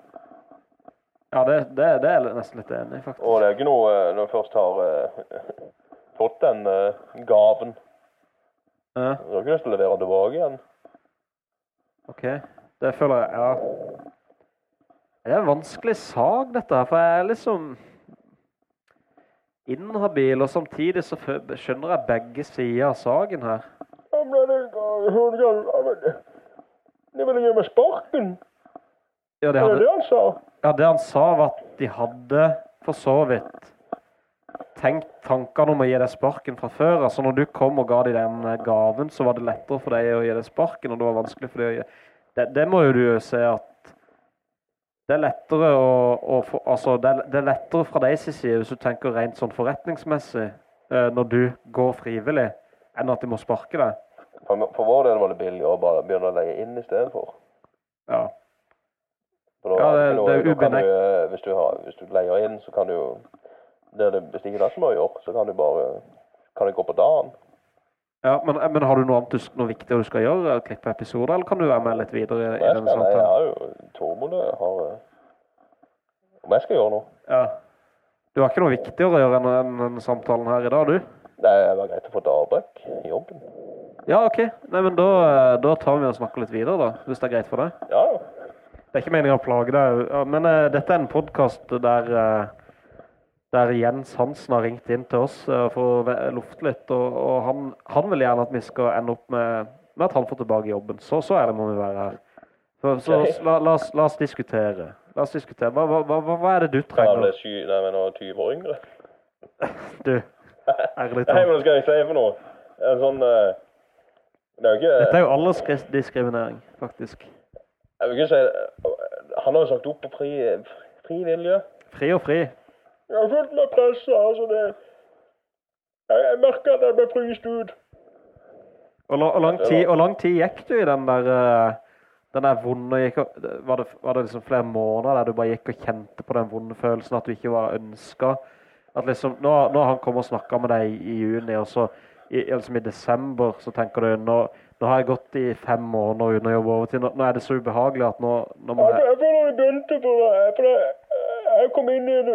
Ja, det, det, det er jeg nesten litt enig i, faktisk. Og det er ikke noe eh, Når du først har eh, fått den eh, gaven, Ja. Du har ikke lyst til å levere tilbake igjen. OK. Det føler jeg Ja. Det er en vanskelig sak, dette her, for jeg er liksom inhabil, og samtidig så skjønner jeg begge sider av saken her. Det ville gi meg sparken. Ja, det, Det er det han sa. Ja, det han sa var at de hadde for så vidt tenkt tankene om å gi deg sparken fra før. Altså når du kom og ga dem den eh, gaven, så var det lettere for deg å gi deg sparken, og det var vanskelig for deg å gi... Det, det må jo du jo se at det er lettere å, å få, altså det det er lettere fra deg sin side, hvis du tenker rent sånn forretningsmessig, eh, når du går frivillig, enn at de må sparke deg. For, for vår del var det billig å bare begynne å leie inn i stedet for. Ja. For da, Ja, det- da- det er ubenekt- eh, hvis, du hvis du leier inn, så kan du jo det, det, ikke er så mye å gjøre, så kan du bare kan det gå på dagen. Ja, men, men har du noe annet du, noe viktig du skal gjøre? Klippe episoder, eller kan du være med litt videre i, i Jeg, denne skal, jeg har jo Tormod har eh, Om jeg skal gjøre noe? Ja. Du har ikke noe viktigere å gjøre enn enn denne samtalen her i dag, du? Nei, Det var greit å få et avbrekk i jobben. Ja, ok. Nei, men da, eh, da tar vi og snakker litt videre da, hvis det er greit for deg. Ja, ja. Det er ikke meningen å plage deg, men uh, dette er en podcast der, uh, der Jens Hansen har ringt inn til oss uh, for å lufte litt, og, og han, han vil gjerne at vi skal ende opp med, med at han får tilbake jobben. Så, så det må vi være her. Så, så la, la, oss, la oss diskutere. La oss diskutere. Hva, hva, hva, hva er det du trenger? han sky... Nei, men nå 20 år yngre? Du, ærlig Nei, talt. men hva skal jeg si for noe? En sånn Det er jo ikke Dette er jo aldersdiskriminering, faktisk. Jeg vil ikke si Han har jo sagt opp på fri, fri vilje. Fri og fri. Jeg har følt meg pressa, altså det Jeg, jeg merka at jeg ble fryst ut. Og, og, lang tid, og lang tid gikk du i den der eh, den der vonde gikk, var, det, var det liksom flere måneder der du bare gikk og kjente på den vonde følelsen at du ikke var ønska? At liksom, nå, har han kommet og snakka med deg i, i juni, og så i, liksom i desember så tenker du nå, nå har jeg gått i fem måneder uten å jobbe overtid. Nå, nå er det så ubehagelig at nå, nå må Jeg, jeg bare begynte på det. For jeg, jeg kom inn i en,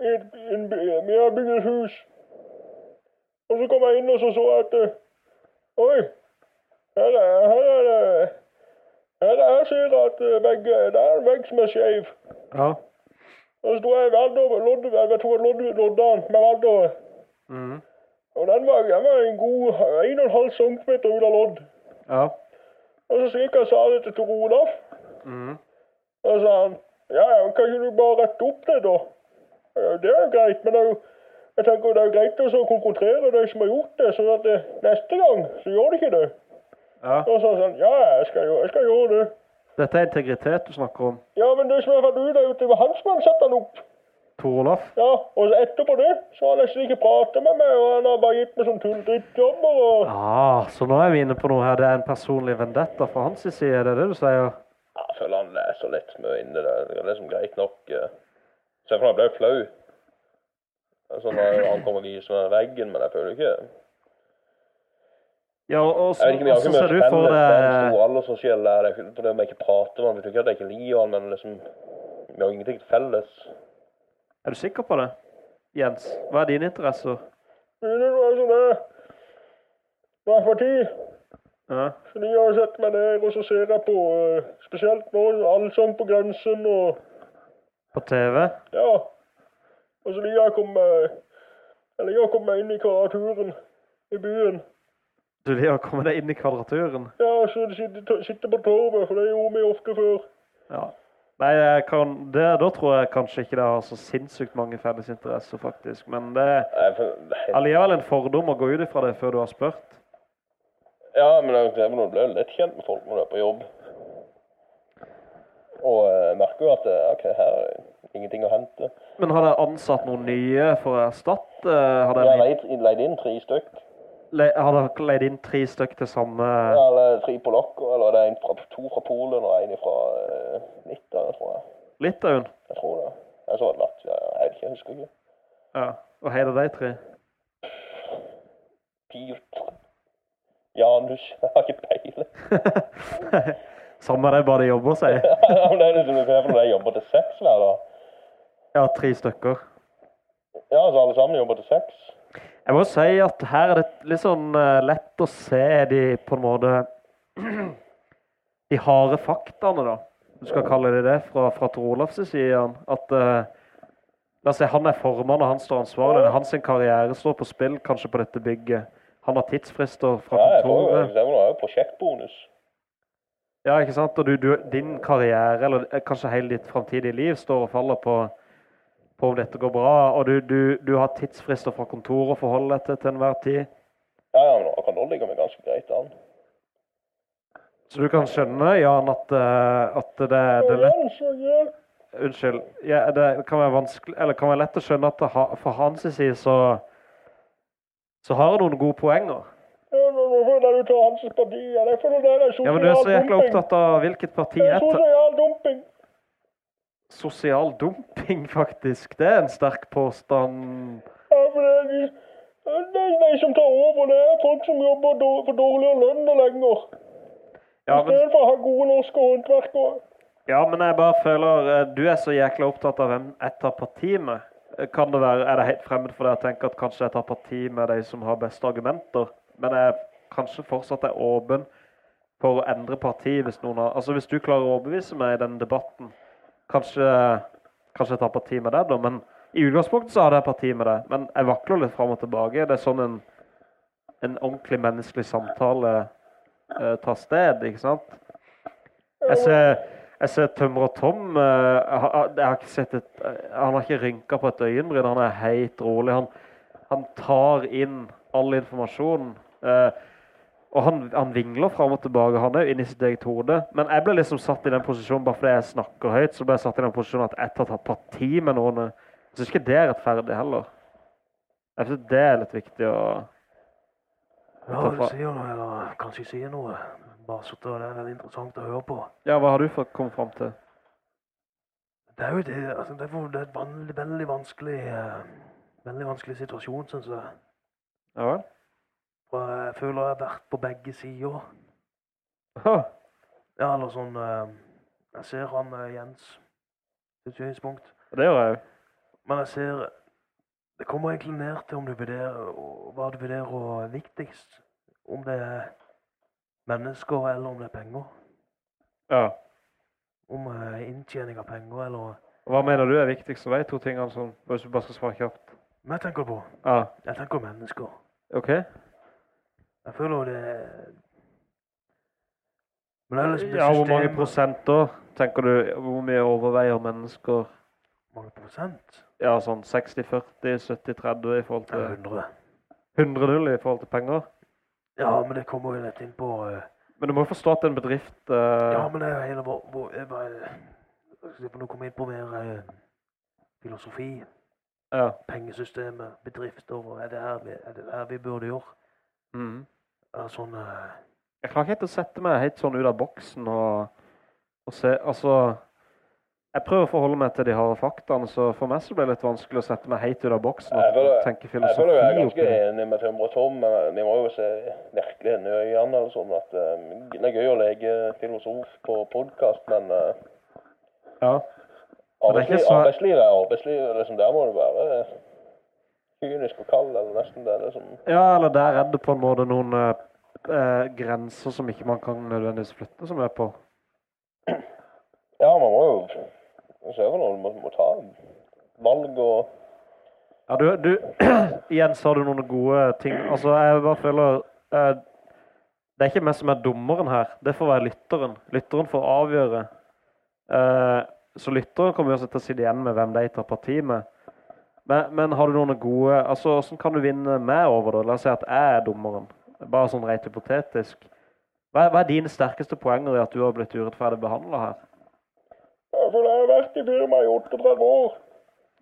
i et, Vi har bygd et hus. Og så kom jeg inn og så så at eh, Oi, her er, her er det her, ser jeg at eh, vegg, det er en vegg som er skeiv. Ja. Og så sto jeg i valg jeg tror jeg lodde lodd, med valg over. Mhm. Og den var, den var en god 1,5 cm ut av lodd. Ja. Og så gikk jeg og sa det til Tor Olaf. Mm. Og så sa han ja, ja, kan ikke du bare rette opp det, da? Ja, det er jo greit, men det er jo jeg tenker det er jo greit å konfrontere de som har gjort det, sånn at det, neste gang så gjør de ikke det. ja. Og så sa han ja, jeg skal, jeg skal gjøre det. Dette er integritet du snakker om. Ja, men det som jeg fant ut, er jo at det var han som hadde satt han opp. Tor Olaf? Ja, og etterpå det, så har han nesten ikke pratet med meg, og han har bare gitt meg sånn tull-drittjobber og Ah, så nå er vi inne på noe her. Det er en personlig vendetta fra hans side, er det det du sier? Ja, jeg føler han er så lett med inni det. Det er liksom greit nok. se for jeg føler han ble flau. Altså når han kommer og viser meg veggen, men jeg føler ikke Ja, og så, Jeg vet ikke, ser du for felles med en deg stor aldersforskjell. der. Det er ikke fordi jeg ikke prater med han, betyr ikke at jeg ikke liker han, men liksom Vi har ingenting felles. Er du sikker på det? Jens, hva er dine interesser? Jeg tid, Ja. så de jeg sett meg ned, og så ser jeg på eh, spesielt nå Allsang på grensen og På TV? Ja. Og så de jeg kommet Eller Jeg å meg inn i kvadraturen i byen. Du de har komme deg inn i kvadraturen? Ja, så sitte på torvet, for det gjorde vi ofte før. Ja. Nei, kan, det, da tror jeg kanskje ikke det har så sinnssykt mange felles interesser, faktisk. Men det er allikevel en fordom å gå ut ifra det før du har spurt. Ja, men det jeg jo litt kjent med folk når du er på jobb. Og eh, jeg merker jo at eh, ok, her er det ingenting å hente. Men har dere ansatt noen nye for å erstatte? Har Jeg har dere leid, leid inn tre stykk. Har dere leid inn tre stykker til samme Ja, Eller tre polakker, eller det er en fra, to fra Polen og en fra uh, Litauen, tror jeg. Litauen? Jeg tror det. Jeg så et Latvia, jeg vet ikke, jeg husker ikke. Ja. Og hva heter de tre? Piotr. Janus, jeg har ikke peiling. Samme det, bare de jobber seg. Ja, men det er liksom, det er fordi jeg jobber til seks hver dag. Ja, tre stykker. Ja, så alle sammen jobber til seks. Jeg må si at her er det litt sånn eh, lett å se de på en måte de harde faktaene, da. Du skal kalle det det fra, fra Tor Olafs side. At uh, La oss si han er formann og han står ansvarlig. Hans karriere står på spill kanskje på dette bygget. Han har tidsfrister fra Ja, kontoret. det er jo prosjektbonus. Ja, ikke sant? Og du, du, din karriere, eller eh, kanskje hele ditt framtidige liv, står og faller på, om dette går bra. Og du, du, du har tidsfrister fra kontoret å forholde deg til til enhver tid. Ja, ja, men akkurat nå ligger vi ganske greit an. Så du kan skjønne, Jan, at, eh, at det, det er lett. Unnskyld. Ja, det kan være kan være lett å skjønne at har, for hans side så så har han noen gode poenger. Ja, men du er du så jækla opptatt av hvilket parti er er sosial dumping. Sosial dumping, faktisk. Det er en sterk påstand. Ja, for det de, det er de som tar over. Det er folk som jobber for dårligere lønn lenger. Ja, men, stedet for å ha gode norske håndverkere. ja, men jeg bare føler eh, Du er så jækla opptatt av hvem jeg tar parti med. Eh, Kan det være, Er det helt fremmed for deg å tenke at kanskje jeg tar parti med de som har beste argumenter? Men jeg kanskje fortsatt er åpen for å endre parti hvis noen har Altså hvis du klarer å overbevise meg i denne debatten, kanskje, kanskje jeg tar parti med deg, da. Men i utgangspunktet så hadde jeg parti med deg. Men jeg vakler litt fram og tilbake. Det er sånn en, en ordentlig menneskelig samtale eh, tar sted, ikke sant? Jeg ser, jeg ser Tømrer Tom eh, jeg, har, ikke sett et, Han har ikke rynka på et øyenbryn. Han er helt rolig. Han, han tar inn all informasjonen. eh, og han, han vingler fram og tilbake. Han er jo inne i sitt eget hode. Men jeg ble liksom satt i den posisjonen bare fordi jeg snakker høyt. Så ble jeg satt i den posisjonen at jeg har tatt parti med noen. Jeg syns ikke det er rettferdig heller. Jeg synes det er litt viktig å Ja, du sier noe, eller kanskje sier noe. Bare og det er veldig interessant å høre på. Ja, hva har du fått kommet fram til? Det er jo det, altså det er, det er et veldig, veldig vanskelig, eh, veldig vanskelig situasjon, synes jeg. Ja vel? For jeg føler jeg har vært på begge sider. Ja, eller sånn, eh, jeg ser han eh, Jens, et synspunkt. Det gjør jeg jo. Men jeg ser, det kommer egentlig ned til om du vurderer, og hva du vurderer er viktigst. Om det er mennesker, eller om det er penger. Ja. Om eh, inntjening av penger, eller... Hva mener du er viktigst av de to tingene som hvis du bare skal svare kjapt? Men jeg tenker på, Ja, jeg tenker mennesker. OK? Jeg føler det Men ellers med Ja, hvor mange systemet- prosenter tenker du Hvor mye overveier mennesker? Mange prosent? Ja, sånn 60-40, 70-30 i forhold til 100. 100-0 i forhold til penger? Ja, men det kommer jo litt inn på uh, Men du må jo forstå at en bedrift uh, Ja, men det er jo hele vår, vår jeg bare, jeg Nå kommer jeg inn på mer uh, filosofi. ja. Pengesystemet, bedrifter. Er det her vi, er det her vi burde gjøre? Mhm. Sånn eh, Jeg klarer ikke helt å sette meg helt sånn ut av boksen og, og se Altså Jeg prøver å forholde meg til de harde faktaene, så for meg så blir det litt vanskelig å sette meg helt ut av boksen Jeg og føler- tenke Jeg filosofi. føler jeg er ganske enig med Tømrer Tom, men vi må jo se virkeligheten i øynene. og sånn at um, Det er gøy å leke filosof på podkast, men uh, Ja. arbeidslivet er arbeidsliv, arbeidslivet arbeidsliv. Liksom, der må du være kynisk og kald, eller nesten det. Liksom. ja, eller der er det på en måte noen eh, eh, grenser som ikke man kan nødvendigvis flytte så mye på. Ja, man må jo se for noe, man må ta valg og Ja, du, du Igjen sa du noen gode ting. Altså, jeg bare føler eh, Det er ikke meg som er dommeren her. Det får være lytteren. Lytteren får avgjøre. Eh, så lytteren kommer jo til å sitte igjen med hvem de tar parti med. Men, men har du noen gode Altså, Hvordan kan du vinne meg over det? La oss si at jeg er dommeren. Bare sånn rent hypotetisk. Hva, hva er dine sterkeste poenger i at du har blitt urettferdig behandla her? Altså, jeg har vært i Burma i 38 år.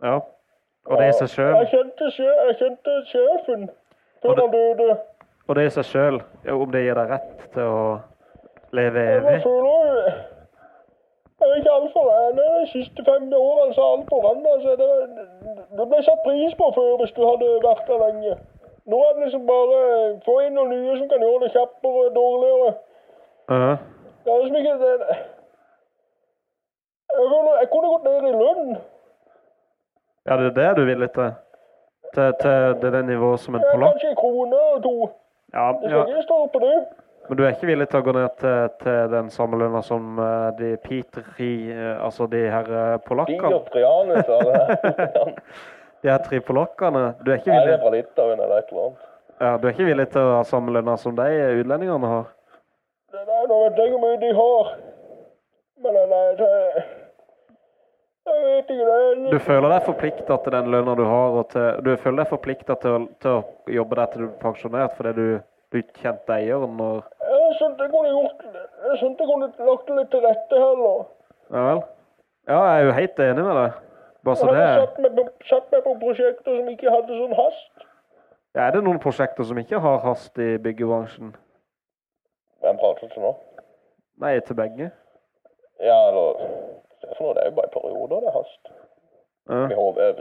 Ja. Og det i seg sjøl. Jeg kjente, jeg kjente sjefen før det- han døde. Og det i seg sjøl, om det gir deg rett til å leve Jeg evig. føler Jeg er ikke altfor aleine de siste fem årene, altså alt forandra seg. Det, det ble satt pris på før hvis du hadde vært der lenge. Nå er det liksom bare få inn noen nye som kan gjøre det kjappere og dårligere. Ja. Det er liksom ikke det Jeg føler jeg kunne gått ned i lønn. Ja, det er det du vil til? Til, til det, det nivået som en polakk? kanskje en krone og to. Ja, Det ja, skal ikke stå på det. Men du er ikke villig til å gå ned til, til den samme lønna som eh, de Pitri, eh, altså de her eh, polakkene? De her tre polakkene. Du er ikke Nei, det villig, er fra Litauen eller et eller annet. ja, du er ikke villig til å ha samme lønna som de utlendingene har? Det der, nå vet jeg hvor mye de har. Men det der, det... Jeg vet ikke det. Du føler deg forplikta til den lønna du har, og til, du føler deg forplikta til, til å jobbe der til du er pensjonert fordi du, du kjent eieren og Jeg skjønte jeg kunne gjort det. Jeg skjønte jeg kunne lagt det litt til rette heller. Ja vel? Ja, jeg er jo helt enig med deg. Bare så Jeg det er... satt meg, på, satt meg på prosjekter som ikke hadde sånn hast. ja, Er det noen prosjekter som ikke har hast i byggebransjen? Hvem prater til nå? Nei, til begge. Ja, eller... Det er jo bare i perioder det er hast. Ja. Vi har, eh,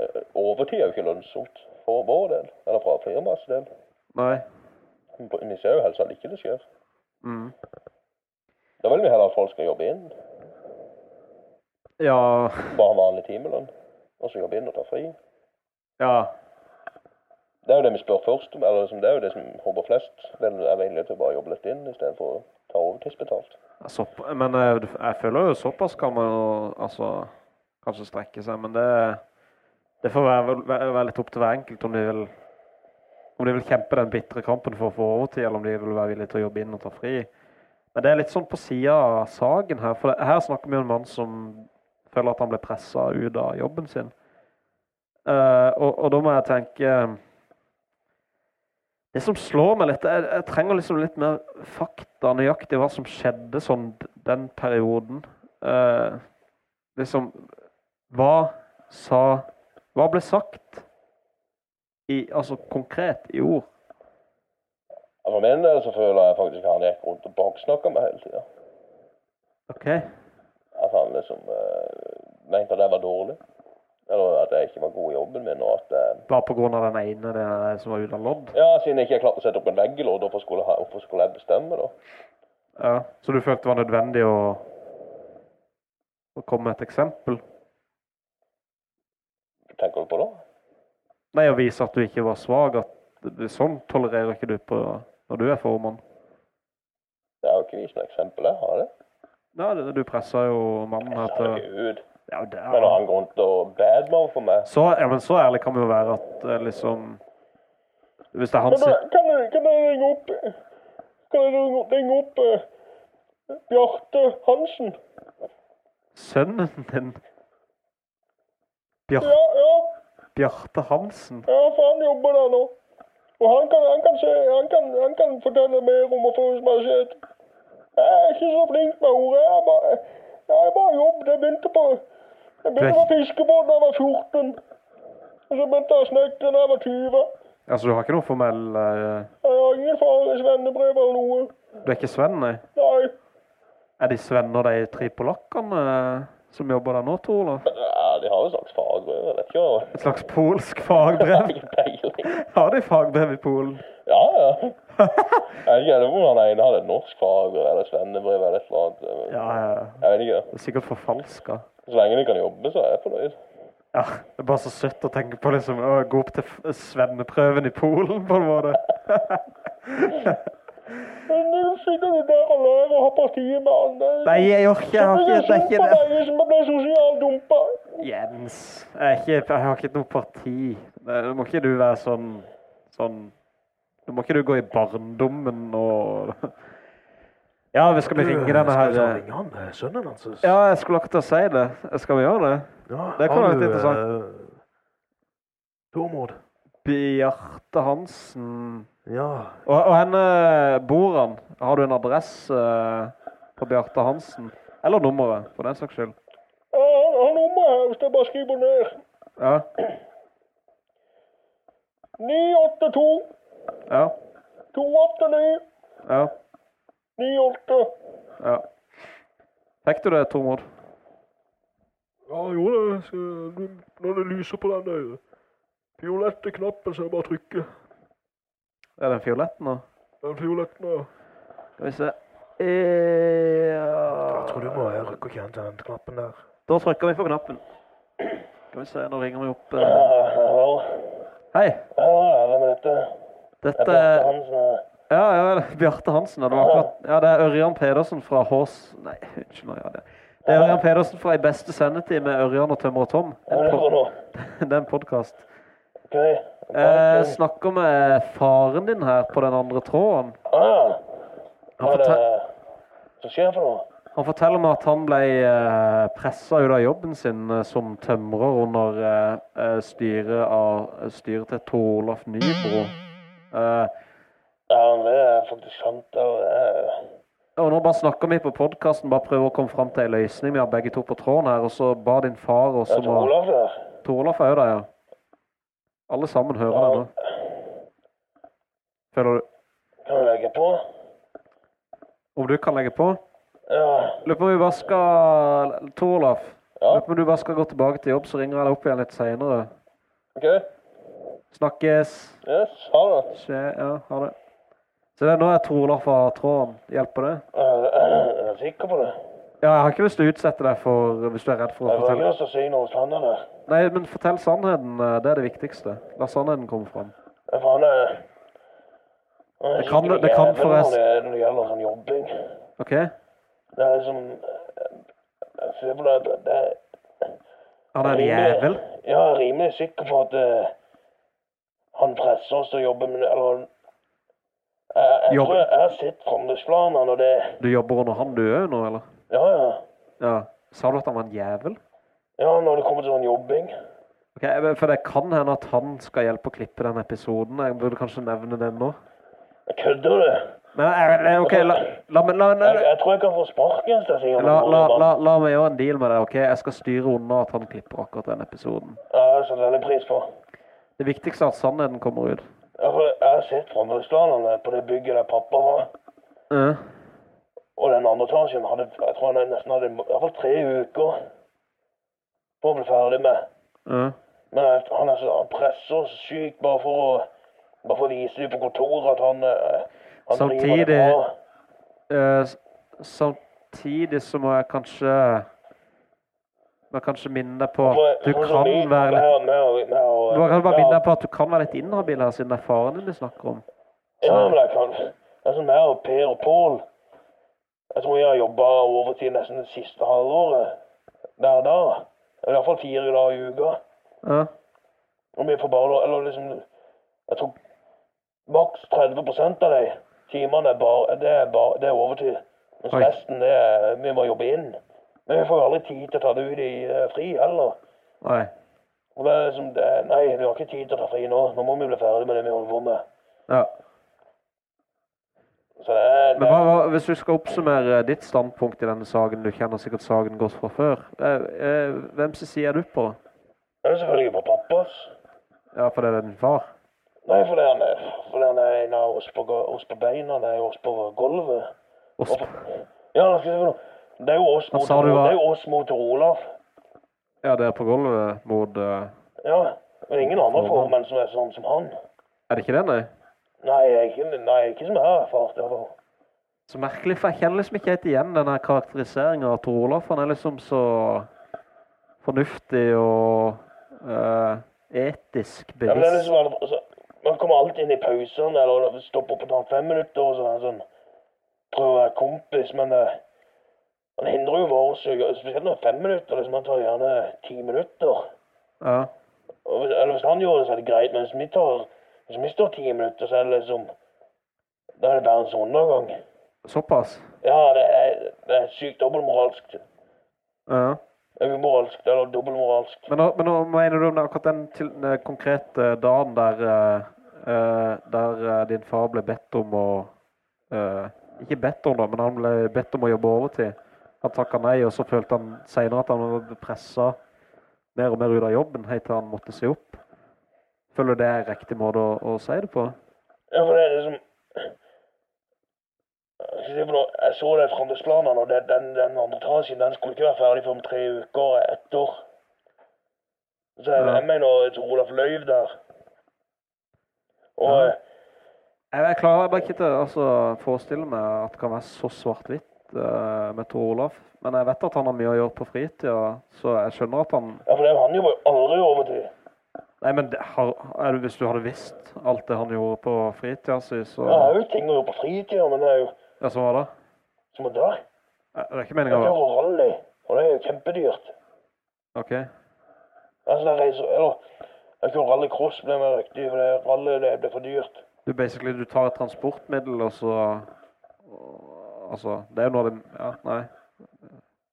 eh, overtid er jo ikke lønnsomt for vår del, eller fra firmaets del. Nei. Ser jo helst at ikke det skjer. Mm. Da vil vi heller at folk skal jobbe inn, Ja bare vanlig timelønn, og så jobbe inn og ta fri. Ja. Det er jo det vi spør først om, eller liksom, det er jo det som håper flest vel er villige til å bare jobbe litt inn, i stedet for å ta overtidsbetalt. Sopp, men eh, jeg føler jo såpass kan man jo altså kanskje strekke seg, men det det får være, være, være litt opp til hver enkelt om de vil om de vil kjempe den bitre kampen for å få overtid, eller om de vil være villige til å jobbe inn og ta fri. Men det er litt sånn på sida av saken her, for her snakker vi om en mann som føler at han ble pressa ut av jobben sin. Uh, og, og da må jeg tenke Det som slår meg litt, jeg, jeg trenger liksom litt mer fakta nøyaktig hva som skjedde sånn den perioden. Uh, liksom Hva sa Hva ble sagt i Altså konkret i ord? For min del så føler jeg faktisk at han gikk rundt og baksnakka meg hele tida. OK. At han liksom eh, mente at jeg var dårlig. Eller at jeg ikke var god i jobben min, og at eh, Bare av den ene det der som var ute av lodd? Ja, siden jeg ikke klarte å sette opp en veggelodd. hvorfor skulle, hvorfor skulle jeg bestemme, da? Ja. Så du følte det var nødvendig å å komme med et eksempel? Tenker du på det? Nei, å vise at du ikke var svak. At sånn tolererer ikke du på når du er formann. Det har jo ikke vist noe eksempel, har det. Nei, du pressa jo mannen her til Herregud. ja, det Men han går rundt og badmouth for meg Så, ja, men så ærlig kan vi jo være at eh, liksom Hvis det er Kan hans kan du kan jeg ringe opp Kan jeg ringe, opp uh, Bjarte Hansen? Sønnen din, Ja, Bjar, ja, Bjarte Hansen ja, for han jobber der nå. Og han kan, han kan, se, han kan, han kan fortelle mer om hva som har skjedd. Jeg er ikke så flink med ord. Jeg er bare, jeg er bare jobb. Jeg begynte på jeg begynte på fiskebåt da jeg var 14. Og så begynte jeg å snekre da jeg var 20. Altså, du har ikke noe formell uh... Jeg har ingen fare svennebrev eller noe. Du er ikke svenn, nei? Nei. Er de svenner, de tre polakkene eh, som jobber der nå, Tor? eller? De har jo slags fagbrev. Jeg vet ikke hva. Et slags polsk fagbrev? Har de fagbrev i Polen? Ja, ja. Jeg vet ikke om han ene hadde et norsk fagbrev eller et svennebrev eller et eller annet. Ja, ja. Jeg vet ikke. Det er sikkert forfalska. Så lenge de kan jobbe, så er jeg fornøyd. Ja, det er bare så søtt å tenke på liksom, å gå opp til svenneprøven i Polen, på en måte. Men sitter du der og lærer å ha partiet med andre. Nei, jeg orker jeg har ikke, det er ikke det. som ble dumpa. Jens, jeg, er ikke, jeg har ikke noe parti. Det, nå må ikke du være sånn, sånn, nå må ikke du gå i barndommen og... Ja, vi skal vi ringe denne her... Skal vi eh, ringe han, eh, sønnen hans? Ja, jeg skulle akkurat til å si det. Skal vi gjøre det? Ja, det kan være litt interessant. eh, Tormod. Bjarte Hansen. Ja. Og, og henne bor han? Har du en adresse eh, på Bjarte Hansen? Eller nummeret, for den saks skyld. Ja, han har nummeret, her, hvis jeg bare skriver ned. Ja, 982 ja, 289 ja, 98. ja. Fikk du det, Tormod? Ja, jo det. Skal, du- når det lyser på den der fiolette knappen, så er det bare å trykke. Er den fiolett nå? Den fiolett nå. Skal vi se. Eh, Jeg tror du må rykke og kjenne til den knappen der. Da trykker vi på knappen. Skal vi se, nå ringer vi opp. Ja, eh. Hei, Ja, hvem er dette? dette Det er Bjarte Hansen. Ja, ja, Bjarte Hansen. Ja, det, akkurat, ja, det er Ørjan Pedersen fra Hås... Nei, unnskyld meg. Ja, det. det er Ørjan Pedersen fra I beste sendetid med Ørjan og Tømmer og Tom. En det er en podkast. Ok. Jeg snakker med faren din her på den andre tråden. Ah, Han, hva er det som skjer for noe? han forteller meg at han ble eh, pressa ut av jobben sin eh, som tømrer under eh, eh, styret av styret til Tor Olaf Nybro. Eh, Ja, det er faktisk sant. og nå bare snakker vi på podkasten, bare prøver å komme fram til en løsning. Vi har begge to på tråden her, og så ba din far er om å Tor Olaf er jo der, ja. Alle sammen hører det nå. Føler du Kan du legge på? Om du kan legge på? Ja. Lurer på om vi bare skal Tor Olaf, Ja. lurer på om du bare skal gå tilbake til jobb, så ringer jeg deg opp igjen litt seinere. Ok. Snakkes. Yes, ha det. Skje. Ja, ha det. Så det er nå er tror Olaf av tråden. Hjelper det? Jeg er sikker på det? Ja, jeg har ikke lyst til å utsette deg for hvis du er redd for å Jeg fortelle å si noe hos han der. Nei, men fortell sannheten. Det er det viktigste. La sannheten komme fram. Ja, for han er... Han er Det kan- det kan forresten- Når når det gjelder sånn jobbing. OK? Det er liksom... Jeg ser på det, det, det Han er en jævel. Ja, jeg er rimelig sikker på at eh, han presser oss til å jobbe med Eller jeg, jeg, jeg, tror jeg, jeg har sett framdriftsplanene, og det Du jobber under han du òg nå, eller? Ja, ja. Ja. Sa du at han var en jævel? Ja, når det kommer til sånn jobbing. Ok, For det kan hende at han skal hjelpe å klippe den episoden. Jeg burde kanskje nevne den nå. Jeg kødder du? Men eh, OK, la, la, meg- la, Jeg, la, jeg tror jeg kan få sparken la, la, la, la meg gjøre en deal med deg. ok? Jeg skal styre unna at han klipper akkurat den episoden. Ja, det setter veldig pris på. Det viktigste er at sannheten kommer ut. Ja, for jeg har sett framdriftsplanene på det bygget der pappa var. Ja. Og den andre etasjen hadde Jeg tror han nesten hadde i hvert fall tre uker på å bli ferdig med. Mm. Men han, altså, han presser så sykt bare for å bare for å vise dem på kontoret at han, han samtidig, driver det bra. Uh, samtidig så må jeg kanskje må jeg kanskje minne deg på For- du kan være litt med- med- med Du kan bare minne deg på at du kan være litt inhabil her, siden det er faren din vi snakker om. Ja, men jeg kan Det er sånn meg og Per og Pål Jeg tror jeg har jobba overtid nesten det siste halvåret hver dag. I hvert fall fire dager i uka. Ja. Og vi får bare Eller liksom Jeg tror maks 30% av de timene er bare Det er, bare, det er overtid. Mens Oi. resten det er Vi må jobbe inn. Men vi får aldri tid til å ta det ut i uh, fri heller. Nei. Og det er liksom det, Nei, vi har ikke tid til å ta fri nå. Nå må vi bli ferdig med det vi holder på med. Ja. Det Men hva, hva, hvis du skal oppsummere ditt standpunkt i denne saken, du kjenner sikkert saken godt fra før, eh, eh, hvem sin side er du på? Det er selvfølgelig på pappas. Ja, for det er din far? Nei, fordi han er, fordi han er en av oss på, oss på beina, det er jo oss på gulvet. Og Og ja. Det er jo oss mot, var- det er jo oss mot Olav. ja, det er på gulvet mot uh... Ja, men ingen andre formenn som er sånn som han. Er det ikke det, nei? Nei, ikke, nei, ikke som jeg har erfart. fall. Så merkelig, for jeg kjenner liksom ikke helt igjen denne karakteriseringen av Tor Olaf. Han er liksom så fornuftig og øh, etisk Ja, men det er liksom, altså, man kommer alltid inn i pausene, eller stopper opp og tar fem minutter, og sånn, sånn prøver å være kompis, men øh, han hindrer jo oss, spesielt når det er fem minutter, liksom, han tar gjerne ti minutter. Ja. Og hvis, eller hvis han gjør det, så er det greit, men hvis vi, tar, hvis vi står ti minutter, så er det liksom Da er det verdens undergang. Såpass? Ja, det er, det er sykt dobbeltmoralsk. Ja. Umoralsk, eller dobbeltmoralsk. Men nå, men nå mener du om akkurat den, til, den konkrete dagen der, eh, der uh, din far ble bedt om å uh, Ikke bedt om, da, men han ble bedt om å jobbe overtid. Han takka nei, og så følte han senere at han var pressa mer og mer ut av jobben helt til han måtte se opp. Føler du det er riktig måte å, å si det på? Ja, for det er liksom Jeg jeg så det framdriftsplanene, og det, den, den andre etasjen den skulle ikke være ferdig før om tre uker etter. Så jeg, Ja. jeg mener Tor Olaf Løyv der. Og Ja. eh, Jeg, jeg klarer bare ikke til å altså, forestille meg at det kan være så svart-hvitt uh, med Tor Olaf. Men jeg vet at han har mye å gjøre på fritida, så jeg skjønner at han Ja, for det, er jo han jobber jo aldri overtid. Nei, men det, har, er det, hvis du hadde visst alt det han gjorde på fritida si, så Jeg har jo ting å gjøre på fritida, men det er jo Ja, så var det? som dø. Eh, Det er ikke Jeg er jo rally, og det er jo kjempedyrt. OK. Altså, jeg reiser Eller, jeg kjører rallycross, ble mer riktig, for det rally det ble for dyrt. Du basically du tar et transportmiddel, og så Altså, det er jo noe av det Ja, nei.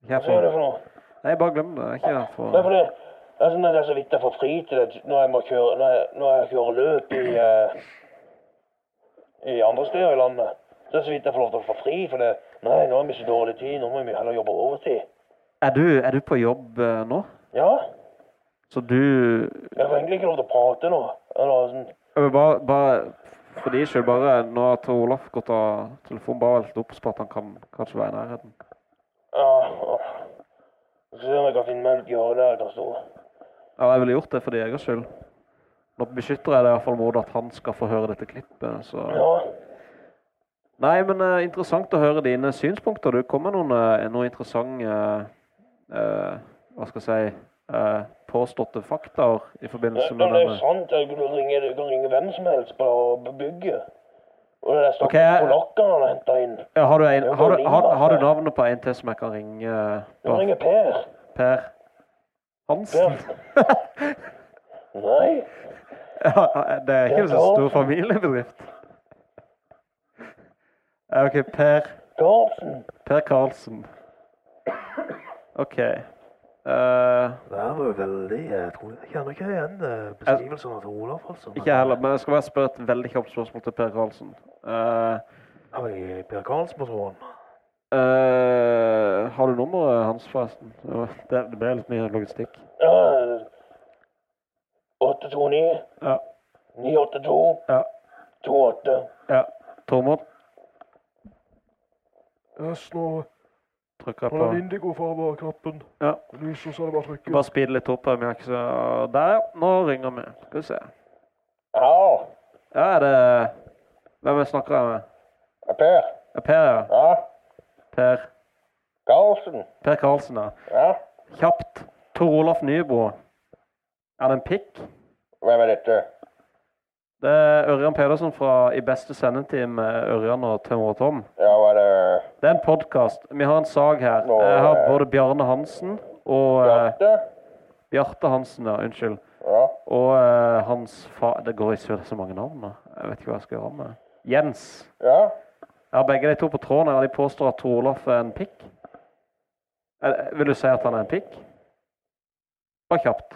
Hva er det for noe? Nei, bare glem det. det er Ikke for... Det er for fordi sånn at det er så vidt jeg får fri til det når jeg må kjøre, når jeg, når jeg kjører løp i, eh, i andre steder i landet. Så er det så vidt jeg får lov til å få fri, for det Nei, nå har vi så dårlig tid, nå må vi heller jobbe overtid. Er du, er du på jobb eh, nå? Ja, Så du jeg får egentlig ikke lov til å prate nå. Eller sånn Jeg bare, bare for de skyld, bare Nå har Tor Olaf gått av telefonen, bare veldig opp så at han kan kanskje være i nærheten. Ja. Så se om jeg kan finne meg et hjørne jeg kan stå. Ja, jeg ville gjort det for din egen skyld. Nå beskytter jeg deg i hvert fall mot at han skal få høre dette klippet, så Ja. Nei, men uh, interessant å høre dine synspunkter. Du kom med noen, uh, noen interessante uh, Hva skal jeg si påståtte fakta i forbindelse det med er jo denne sant. Jeg kan ringe, du kan ringe hvem som helst på bygget. Og det er Ok, stakkars jeg- polakkene han henta inn. ja, har, du en, har, du, har, har du navnet på en til som jeg kan ringe? På? Kan ringer Per. Per Hansen? Nei. Ja, det er ikke en så stor familiebedrift. OK, Per Karlsen. Per Karlsen. OK. Uh, Det her var jo veldig Jeg tror jeg kjenner ikke igjen eh, beskrivelsen av Tor Olaf, altså. ikke jeg heller, men jeg skal bare spørre et veldig kjapt spørsmål til Per Karlsen. Uh, Har jeg Per Karlsen på tråden? Eh, har du nummeret hans, forresten? Det, det ble litt mye logistikk. Ja. 829 Ja. 982 Ja. 28. ja. Tormod, Yes, nå trykker jeg på den på. indigo-farger-knappen. Ja. Lyser, så er det bare å trykke. Bare speed litt opp her, jeg er så Der, ja. Nå ringer vi. Skal vi se. Ja. Ja, er det Hvem jeg snakker jeg med? Per. Per, ja. Ja. Per. Karlsen. Per Karlsen, ja. Ja. Kjapt. Tor Olaf Nybro. Er det en pikk? Hvem er dette? Det er Ørjan Pedersen fra I beste sendetid med Ørjan og Tømmer og Tom. Ja, hva er det? Det er en podkast. Vi har en sak her. Nå, Jeg har eh, både Bjarne Hansen og eh, Bjarte? Bjarte Hansen, ja. Unnskyld. Ja. Og eh, hans far Det går i surr, så mange navn nå. Jeg vet ikke hva jeg skal gjøre med. Jens. Ja. Har begge de to på tråden her. De påstår at Tor Olaf er en pikk. Vil du si at han er en pikk? Bare kjapt.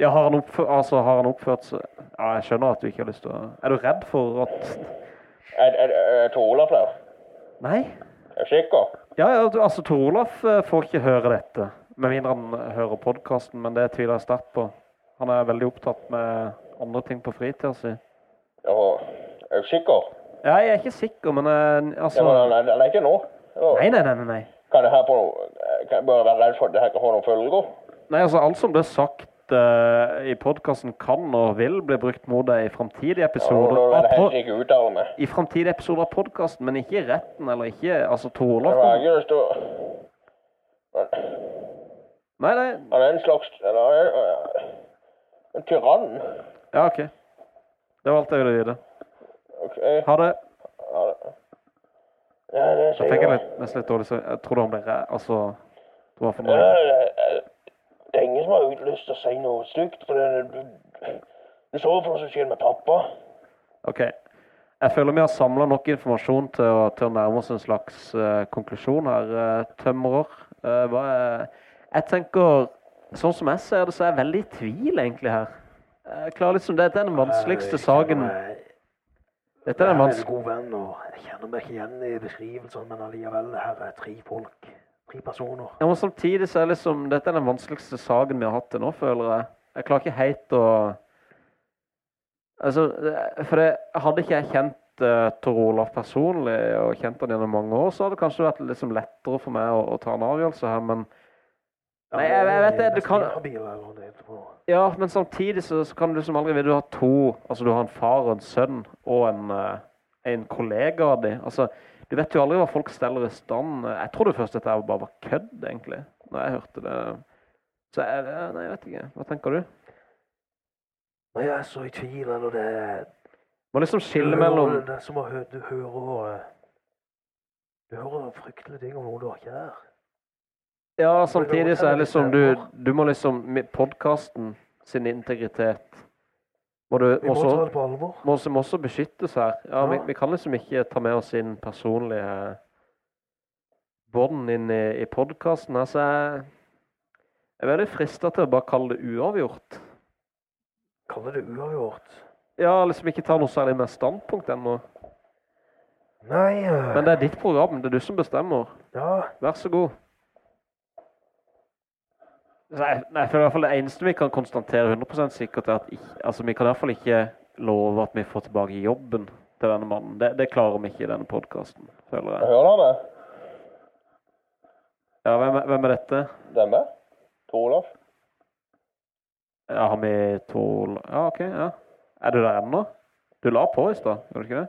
Ja, har han, oppført, altså, har han oppført seg Ja, jeg skjønner at du ikke har lyst til å Er du redd for at Er, er, er Tor Olaf der? Nei? Er du sikker? Ja, ja, altså, Tor Olaf eh, får ikke høre dette. Med mindre han hører podkasten, men det tviler jeg sterkt på. Han er veldig opptatt med andre ting på fritida si. Ja, er du sikker? Ja, jeg er ikke sikker, men eh, Ja, altså men han er, er ikke nå? Ja. Nei, nei, nei. nei, nei. Kan det her på noe Kan jeg bare være redd for at det her kan få noen følger? Nei, altså, alt som ble sagt eh, i podkasten kan og vil bli brukt mot deg i framtidige Ja, nå episoder. av ikke uttale meg. I framtidige episoder av podkasten, men ikke i retten, eller ikke Altså, Tor Jeg har kan- ikke lyst til å Nei, nei. Han er en slags Eller han er en tyrann. Ja, OK. Det var alt jeg ville vite. OK. Ha det. Ha det- ja, det Da fikk jeg jeg. litt, nesten litt dårlig så Jeg trodde han ble redd. Altså Det var for Ja, noe. det, det er ingen som har lyst til å si noe stygt, for det, du, du så for noe som skjer med pappa. OK. Jeg føler vi har samla nok informasjon til å, til å nærme oss en slags uh, konklusjon her. Uh, tømrer. Uh, hva er Jeg tenker Sånn som jeg ser det, så er jeg veldig i tvil, egentlig, her. Jeg klarer liksom Dette er den vanskeligste saken Dette er en vanskelig... god venn, og jeg kjenner meg ikke igjen i beskrivelsen, men allikevel, her er tre folk. Tre personer. Ja, men samtidig så er liksom Dette er den vanskeligste saken vi har hatt til nå, føler jeg. Jeg klarer ikke helt å Altså, for det, hadde ikke jeg kjent uh, Tor Olaf personlig, og kjent han gjennom mange år, så hadde det kanskje vært liksom lettere for meg å, å ta en avgjørelse her, men Nei, jeg- jeg vet det, du kan-. Ja, men samtidig så, så kan du som aldri vite Du har to Altså, du har en far og en sønn og en, eh, en kollega av dem. Altså, du vet jo aldri hva folk steller i stand. Jeg trodde først dette bare var kødd, egentlig, når jeg hørte det. Så jeg, Nei, jeg vet ikke. Hva tenker du? Nei, jeg er så i tvil, eller det Må liksom skille du mellom hører- Det er som å høre Du hører eh, Du hører fryktelige ting om noe du ikke er. Ja, samtidig så er det liksom du Du må liksom Podkasten sin integritet må du Vi må også, ta det på alvor. må må også beskyttes her. Ja, Vi, Ja. vi kan liksom ikke ta med oss inn personlige bånd inn i, i podkasten. Altså, jeg jeg er veldig frista til å bare kalle det uavgjort. Kalle det uavgjort. Ja, liksom ikke ta noe særlig mer standpunkt ennå. Nei Men det er ditt program, det er du som bestemmer. Ja, Vær så god. Nei, nei, for i hvert fall det eneste vi kan konstatere 100 sikkert, er at ikke, altså, vi kan i hvert fall ikke love at vi får tilbake jobben til denne mannen. Det, det klarer vi ikke i denne podkasten, føler jeg. Hører han det? Ja, hvem, hvem er dette? Det er meg. Tor Olaf. Ja, har vi to Ja, OK. ja. Er du der ennå? Du la på i stad, gjorde du ikke det?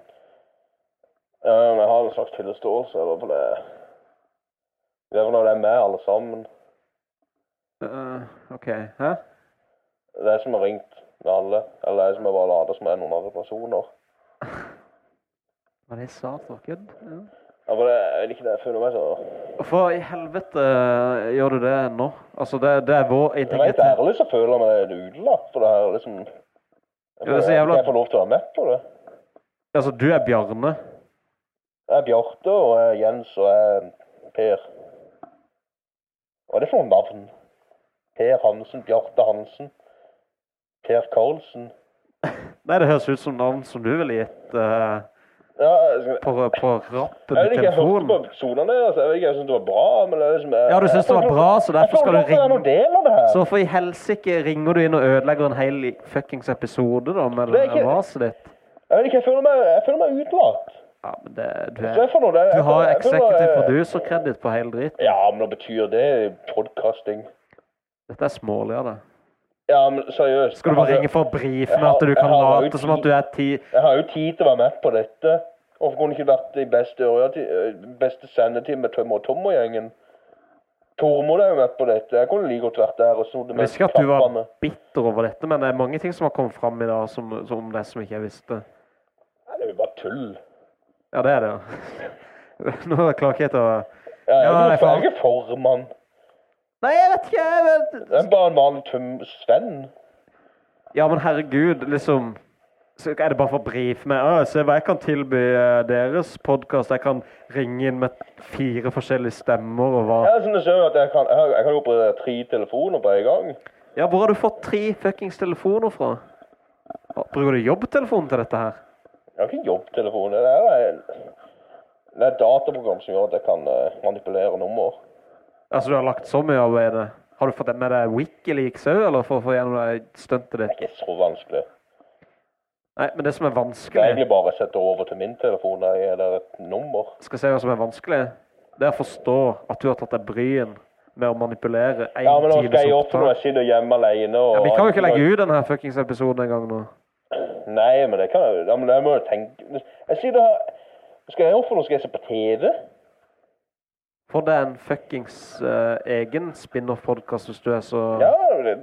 Ja, men jeg har en slags tilståelse. Det er vel det er med alle sammen. Eh, OK. Hæ? Det er som har ringt med alle. Eller det er som har bare lada, som er noen andre personer. Hva det jeg sa? Det kødd? Ja. Ja, for det, jeg ikke det. Jeg føler meg så Hvorfor i helvete eh, gjør du det nå? Altså, det, det er vår Jeg vet integritet. ærlig så føler jeg meg utelatt. For det her liksom Jeg Ja, det er så jævla- ikke jeg får lov til å være med på det. Altså, du er Bjarne. Jeg er Bjarte, og jeg er Jens, og jeg er Per. Hva er det for noen navn? Per Hansen, Bjarte Hansen. Per Karlsen. Nei, det høres ut som navn som du ville gitt uh, Ja, jeg, skal- på, på rappen jeg i vet ikke, jeg hørte telefonen. på episodene deres. Jeg jeg synes det var bra, men det er liksom... Jeg, Ja, du synes det var bra, så derfor skal du Jeg ringe. Så for i helsike ringer du inn og ødelegger en hel fuckings episode, da, med maset ditt. Jeg vet ikke, jeg føler meg, jeg føler meg utelatt. Ja, men det, du, jeg er, du har jeg executive producer-kreditt på hele dritten. Ja, men hva betyr det? Podcasting. Dette er smålig av deg. Ja, men seriøst. Skal du bare ringe for å brife med at du kan late som at du er ti... Jeg har jo tid til å være med på dette. Hvorfor kunne det ikke vært i beste, øh, beste sendetid med Tømmer og Tommer-gjengen? Tormod er jo med på dette. Jeg kunne like godt vært der og med Jeg husker visste ikke at du var bitter over dette, men det er mange ting som har kommet fram i dag som, som om det som ikke jeg visste. Nei, Det er jo bare tull. Ja, det er det. Nå klarer ikke jeg til å... Ja, jeg, er jo ikke- jeg er ikke formann. Nei, jeg vet ikke, jeg vet... Det er bare en vanlig tøm Sven. Ja, men herregud, liksom så er det bare for å brife med «Å, Se hva jeg kan tilby eh, deres podkast. Jeg kan ringe inn med fire forskjellige stemmer og hva Jeg, som du at jeg, kan, jeg, jeg kan jo operere tre telefoner på en gang. Ja, hvor har du fått tre fuckings telefoner fra? Bruker du jobbtelefonen til dette her? Jeg har ikke jobbtelefon. Det er, det er et dataprogram som gjør at jeg kan øh, manipulere nummer. Altså, du har lagt så mye arbeid i det. Har du fått med deg Wikileaks òg, eller for å få gjennom det stuntet Det er ikke så vanskelig. Nei, men det som er vanskelig Det er egentlig bare å sette over til min telefon er det et nummer. Skal se hva som er vanskelig. Det er å forstå at du har tatt deg bryen med å manipulere en Ja, men nå skal jeg gjøre for når jeg sitter hjemme alene? Og Ja, vi kan jo ikke legge ut denne fuckings episoden engang nå. Nei, men det kan jeg ja, men det må jo tenke Jeg sitter her skal jeg gjøre for noe? Skal jeg se på TV? For det er en fuckings uh, egen spin-off-podkast hvis du er så Ja, det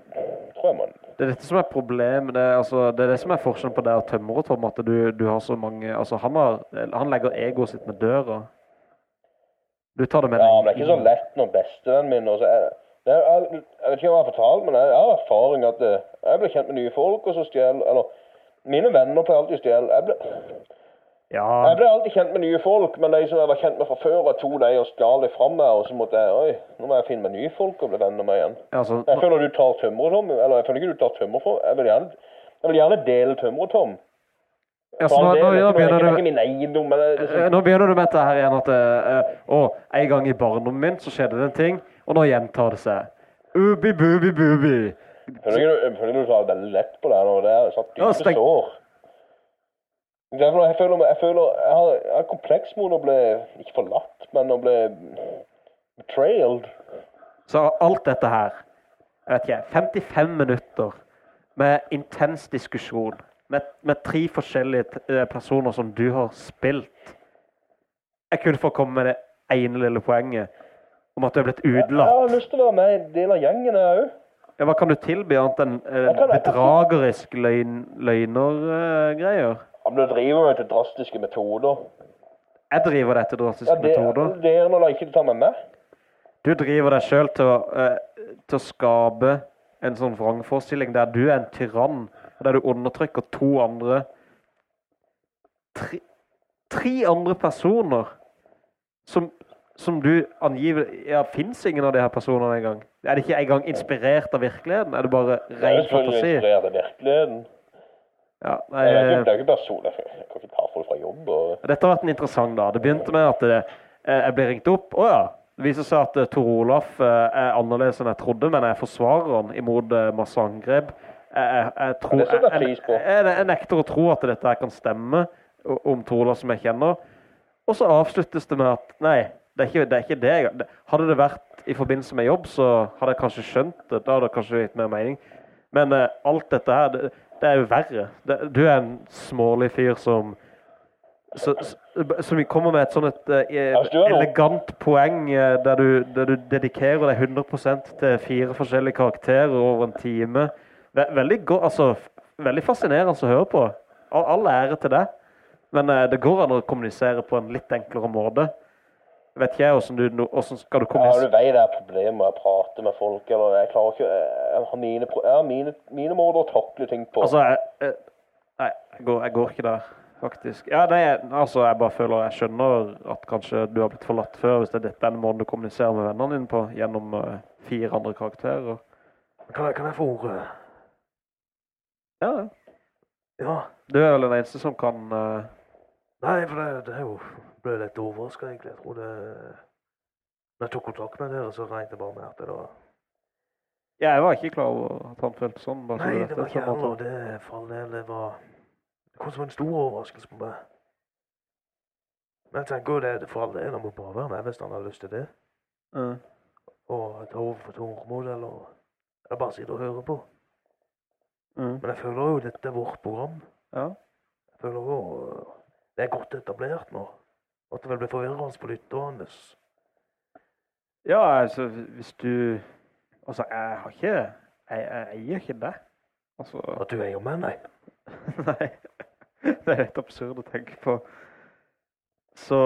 tror jeg man Det er dette som er problemet. Det er, altså, det er det som er forskjellen på deg og Tømmer og Tom, at du, du har så mange Altså, han, har, han legger egoet sitt med døra. Du tar det med deg. Ja, men det er ikke så lett når bestevennen min og så er, det er, jeg, jeg vet ikke om jeg har fortalt, men jeg, jeg har erfaring at eh, jeg blir kjent med nye folk, og så stjeler Eller mine venner pleier alltid å stjele. Jeg ble, Ja, jeg ble alltid kjent med nye folk, men de som jeg var kjent med fra før, to de og stjal de fra meg, og så måtte jeg Oi, nå må jeg finne meg nye folk og bli venner med igjen. altså Jeg føler du tar tømmer, Tom. Eller jeg føler ikke du tar tømmer for Jeg vil gjerne, jeg vil gjerne dele tømmer, Tom. Ja, nå, nå, nå, begynner er du Eh, Nå begynner du med dette her igjen at uh, Å, en gang i barndommen min så skjedde det en ting, og nå gjentar det seg. Ubi, bubi, bubi. Føler ikke du, føler du tar veldig lett på det nå. Det er satt dype sår. Jeg føler, jeg føler jeg har, jeg har kompleks mot å bli ikke forlatt, men å bli betrayed. Så alt dette her, jeg vet ikke, 55 minutter med intens diskusjon, med, med tre forskjellige eh, personer som du har spilt. Jeg kunne få komme med det ene lille poenget om at du er blitt Jeg jeg har lyst til å være med i en del av gjengen, jeg òg. Ja, hva kan du tilby annet enn eh, bedragerisk løgn, løgnergreier? Han du driver jo til drastiske metoder. Jeg driver etter drastiske Ja, det, metoder. det er når de ikke tar med meg. Du driver deg sjøl til, eh, til å skape en sånn vrangforestilling der du er en tyrann, der du undertrykker to andre Tre, tre andre personer som, som du angivelig Ja, fins ingen av de her personene engang? Er det ikke engang inspirert av virkeligheten? Er det bare ren fantasi? Det er selvfølgelig inspirert av virkeligheten. Ja, nei, det, er eh, det er ikke bare sola, jeg kan ikke ta folk fra jobb. Og... Dette har vært en interessant dag. Det begynte med at det, eh, jeg ble ringt opp. Å ja. Det viser seg at eh, Tor Olaf eh, er annerledes enn jeg trodde, men jeg forsvarer han imot eh, masse angrep. Jeg, jeg, tror, jeg jeg, nekter å tro at dette kan stemme om Tor Olaf som jeg kjenner. Og så avsluttes det med at nei, det er ikke det. Er ikke det. Hadde det vært i forbindelse med jobb, så hadde jeg kanskje skjønt det. Da hadde det kanskje gitt mer mening. Men eh, alt dette her, det, det er jo verre. Det, du er en smålig fyr som så, som kommer med et sånn et eh, er noe- elegant poeng eh, der du, der du dedikerer deg 100% til fire forskjellige karakterer over en time. Ve veldig, go altså, veldig fascinerende å høre på. All, all ære til deg. Men eh, det går an å kommunisere på en litt enklere måte. Vet ikke jeg hvordan du hvordan skal du Ja, du vet det er problemer med å prate med folk, eller jeg klarer ikke Jeg har mine, jeg har mine, mine måter å takle ting på. Altså, jeg, jeg, nei, jeg går, jeg går ikke der, faktisk. Ja, nei, jeg- altså, jeg bare føler Jeg skjønner at kanskje du har blitt forlatt før, hvis det er dette den måten du kommuniserer med vennene dine på, gjennom uh, fire andre karakterer. Kan jeg, kan jeg få ordet? Ja, ja. Ja. Du er vel den eneste som kan uh... Nei, for det, det er jo ble litt overraska, egentlig. Jeg tror det Når jeg tok kontakt med dere, så regnet jeg bare med at det var Ja, jeg var ikke klar over at han følte sånn. Nei, det var ikke heller det. For all del, det var Det kom som en stor overraskelse på meg. Men jeg tenker jo det for all del. Han må bare være med hvis han har lyst til det. Mm. Og ta over for Tormod, eller eller bare sitte og høre på. Mm. Men jeg føler jo dette er vårt program. ja. Jeg føler jo det er godt etablert nå. At det blir forvirrende for lytterne. Ja, altså, hvis du Altså, jeg har ikke Jeg, jeg eier ikke det. Altså at du eier meg, nei. Nei. Det er litt absurd å tenke på. Så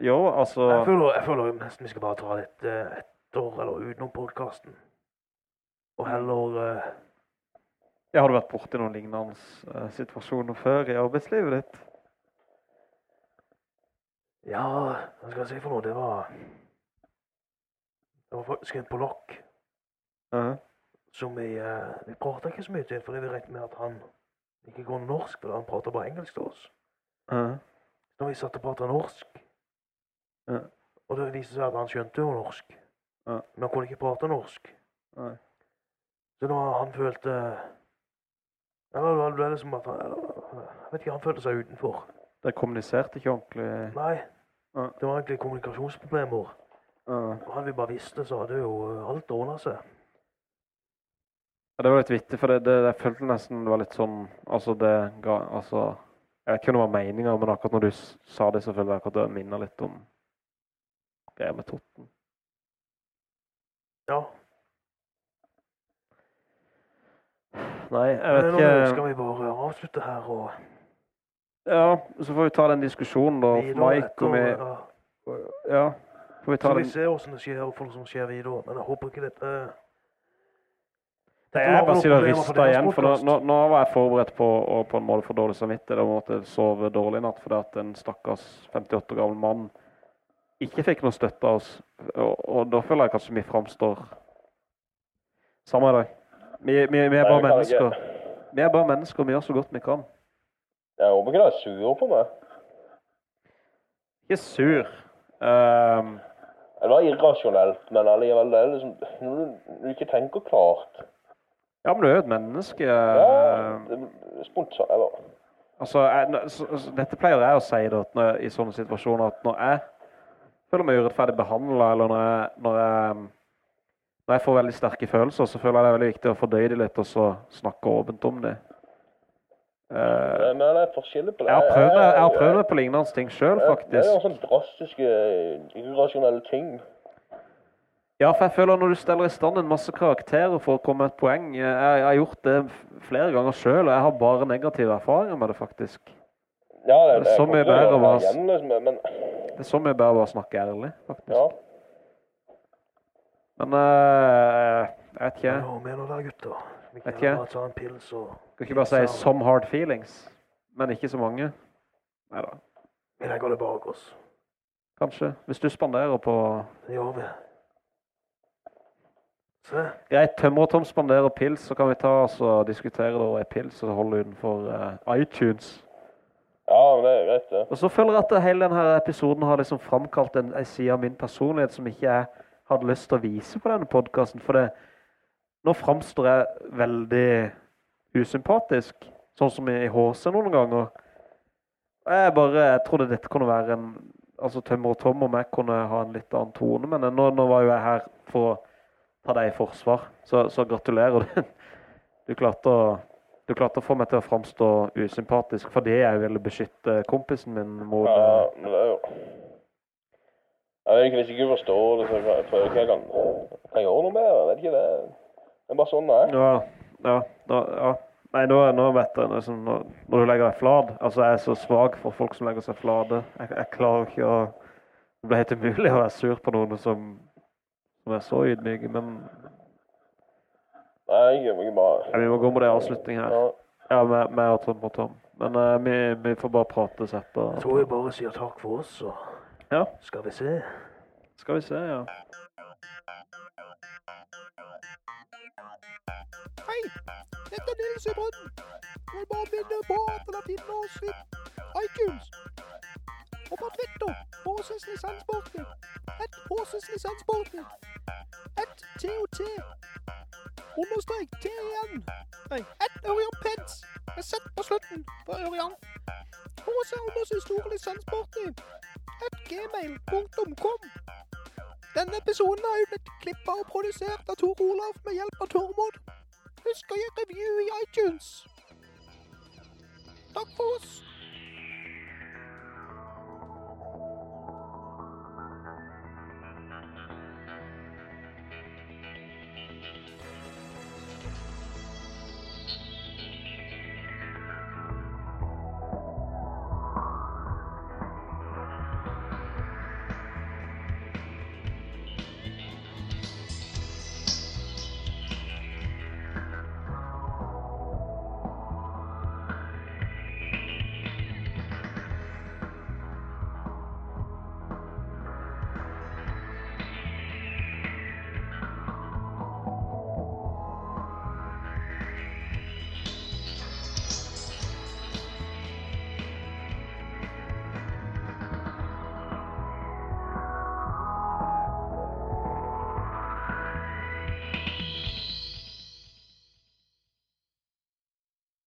Jo, altså Jeg føler, jeg føler nesten vi skal bare ta dette etter eller utenom podkasten. Og heller uh... ja, Har du vært borti noen lignende uh, situasjoner før i arbeidslivet ditt? Ja, hva skal jeg si for noe? Det var Det var faktisk en polakk Ja. som vi eh, Vi prata ikke så mye til, fordi vi regnet med at han ikke går norsk, for han prater bare engelsk til oss. Uh -huh. Når vi satt og prata norsk, Ja. og det viste seg at han skjønte jo norsk, men han kunne ikke prate norsk. Så da han følte Eller det ble liksom at han eller, Jeg vet ikke, han følte seg utenfor. Dere kommuniserte ikke ordentlig? Nei. Ja. Det var egentlig kommunikasjonsproblemer. Ja. Hadde vi bare visst det, så hadde jo øh, alt ordna seg. Ja, det var litt vittig, for det, det, jeg følte nesten det var litt sånn Altså, det ga Altså Jeg vet ikke om det var meninga, men akkurat når du sa det, så følte jeg akkurat det minna litt om greier med Totten. Ja. Nei, jeg vet ikke nå skal vi bare avslutte her og Ja, så får vi ta den diskusjonen, da. videre Mike og vi ja. Får vi ta Så vi ser hvordan det skjer, og folk som skjer videre. Men jeg håper ikke dette Nei, jeg bare sitter og rister igjen, for nå, nå, var jeg forberedt på å på en måte få dårlig samvittighet og måtte sove dårlig i natt fordi at en stakkars 58 år gammel mann ikke fikk noe støtte av oss. Og, og da føler jeg kanskje vi framstår Samme det. Vi, vi, vi er bare mennesker. Vi er bare mennesker, og vi gjør så godt vi kan. Jeg håper ikke du er sur på meg. Ikke sur. Um, Det var irrasjonelt, men allikevel, det er liksom Når du, du ikke tenker klart ja, men du er jo et menneske. Ja, ehm, det eller Altså, jeg, så, så, dette pleier jeg å si da, når, i sånne situasjoner, at når jeg føler meg urettferdig behandlet, eller når jeg, når jeg, når jeg får veldig sterke følelser, så føler jeg det er veldig viktig å fordøye det litt, og så snakke åpent om det. Eh, Men det er forskjellig på det. jeg har prøvd jeg har prøvd på lignende ting selv, Det er faktisk. jo sånne drastiske, irrasjonelle ting. Ja, for jeg føler når du steller i stand en masse karakterer for å komme med et poeng, jeg, jeg har gjort det flere ganger selv, og jeg har bare negative erfaringer med det faktisk. Ja, det, Det er så mye bedre å det være- igjen, liksom, men Det er så mye bedre å bare snakke ærlig, faktisk. ja. Men, uh, jeg vet ikke, Hva mener dere, gutter? Vi kan bare ta en pils og skal ikke bare si some hard feelings, men ikke så mange. Neida, Vi legger det bak oss. kanskje. Hvis du spanderer på... Det gjør vi. Se. Greit, Tømmer og Tom spanderer pils, så kan vi ta oss og diskutere det og en pils og holde utenfor uh, iTunes. ja, det er greit, det. Og så føler jeg at hele denne episoden har liksom framkalt en, en side av min personlighet som ikke jeg hadde lyst til å vise på denne podcasten, for det, nå framstår jeg veldig usympatisk, sånn som i HC noen ganger. Jeg bare, jeg trodde dette kunne være en, altså Tømmer og Tom om jeg kunne ha en litt annen tone, men nå, nå var jo jeg her for å ta deg i forsvar, så, så gratulerer du. Du klarte å du klarte å få meg til å framstå usympatisk fordi jeg ville beskytte kompisen min mot Ja, men det er jo Jeg ikke, Hvis ikke du forstår det, så jeg tror jeg jeg kan, kan gjøre noe mer. Jeg vet ikke det. Det er bare sånn det er. Ja, ja, ja. Nei, nå, nå vet jeg liksom, når, når du legger deg flat Altså, jeg er så svak for folk som legger seg flate. Jeg, jeg klarer ikke å Det blir helt umulig å være sur på noen som, som er så ydmyke, men Nei, jeg må bare ja, vi må gå med en avslutning her. ja. Med, med og Tom og Tom. Men uh, vi, vi får bare prates Jeg tror vi bare sier takk for oss, så Ja. skal vi se. Skal vi se, ja. Hei, dette er Nils Brønnen. Jeg bare minne på at dere finner oss i iTunes. Og på Twitter, Håses lisenssporten. Et Håses lisenssporten. Et TOT. Understrek TN. Nei, et Ørjan Peds. Med Z på slutten på Ørjan. HC understrek store lisenssporten. Et gmail.com. Denne episoden har jo blitt klippa og produsert av Tor Olav med hjelp av Tormod. Husk å gi review i iTunes. Takk for oss.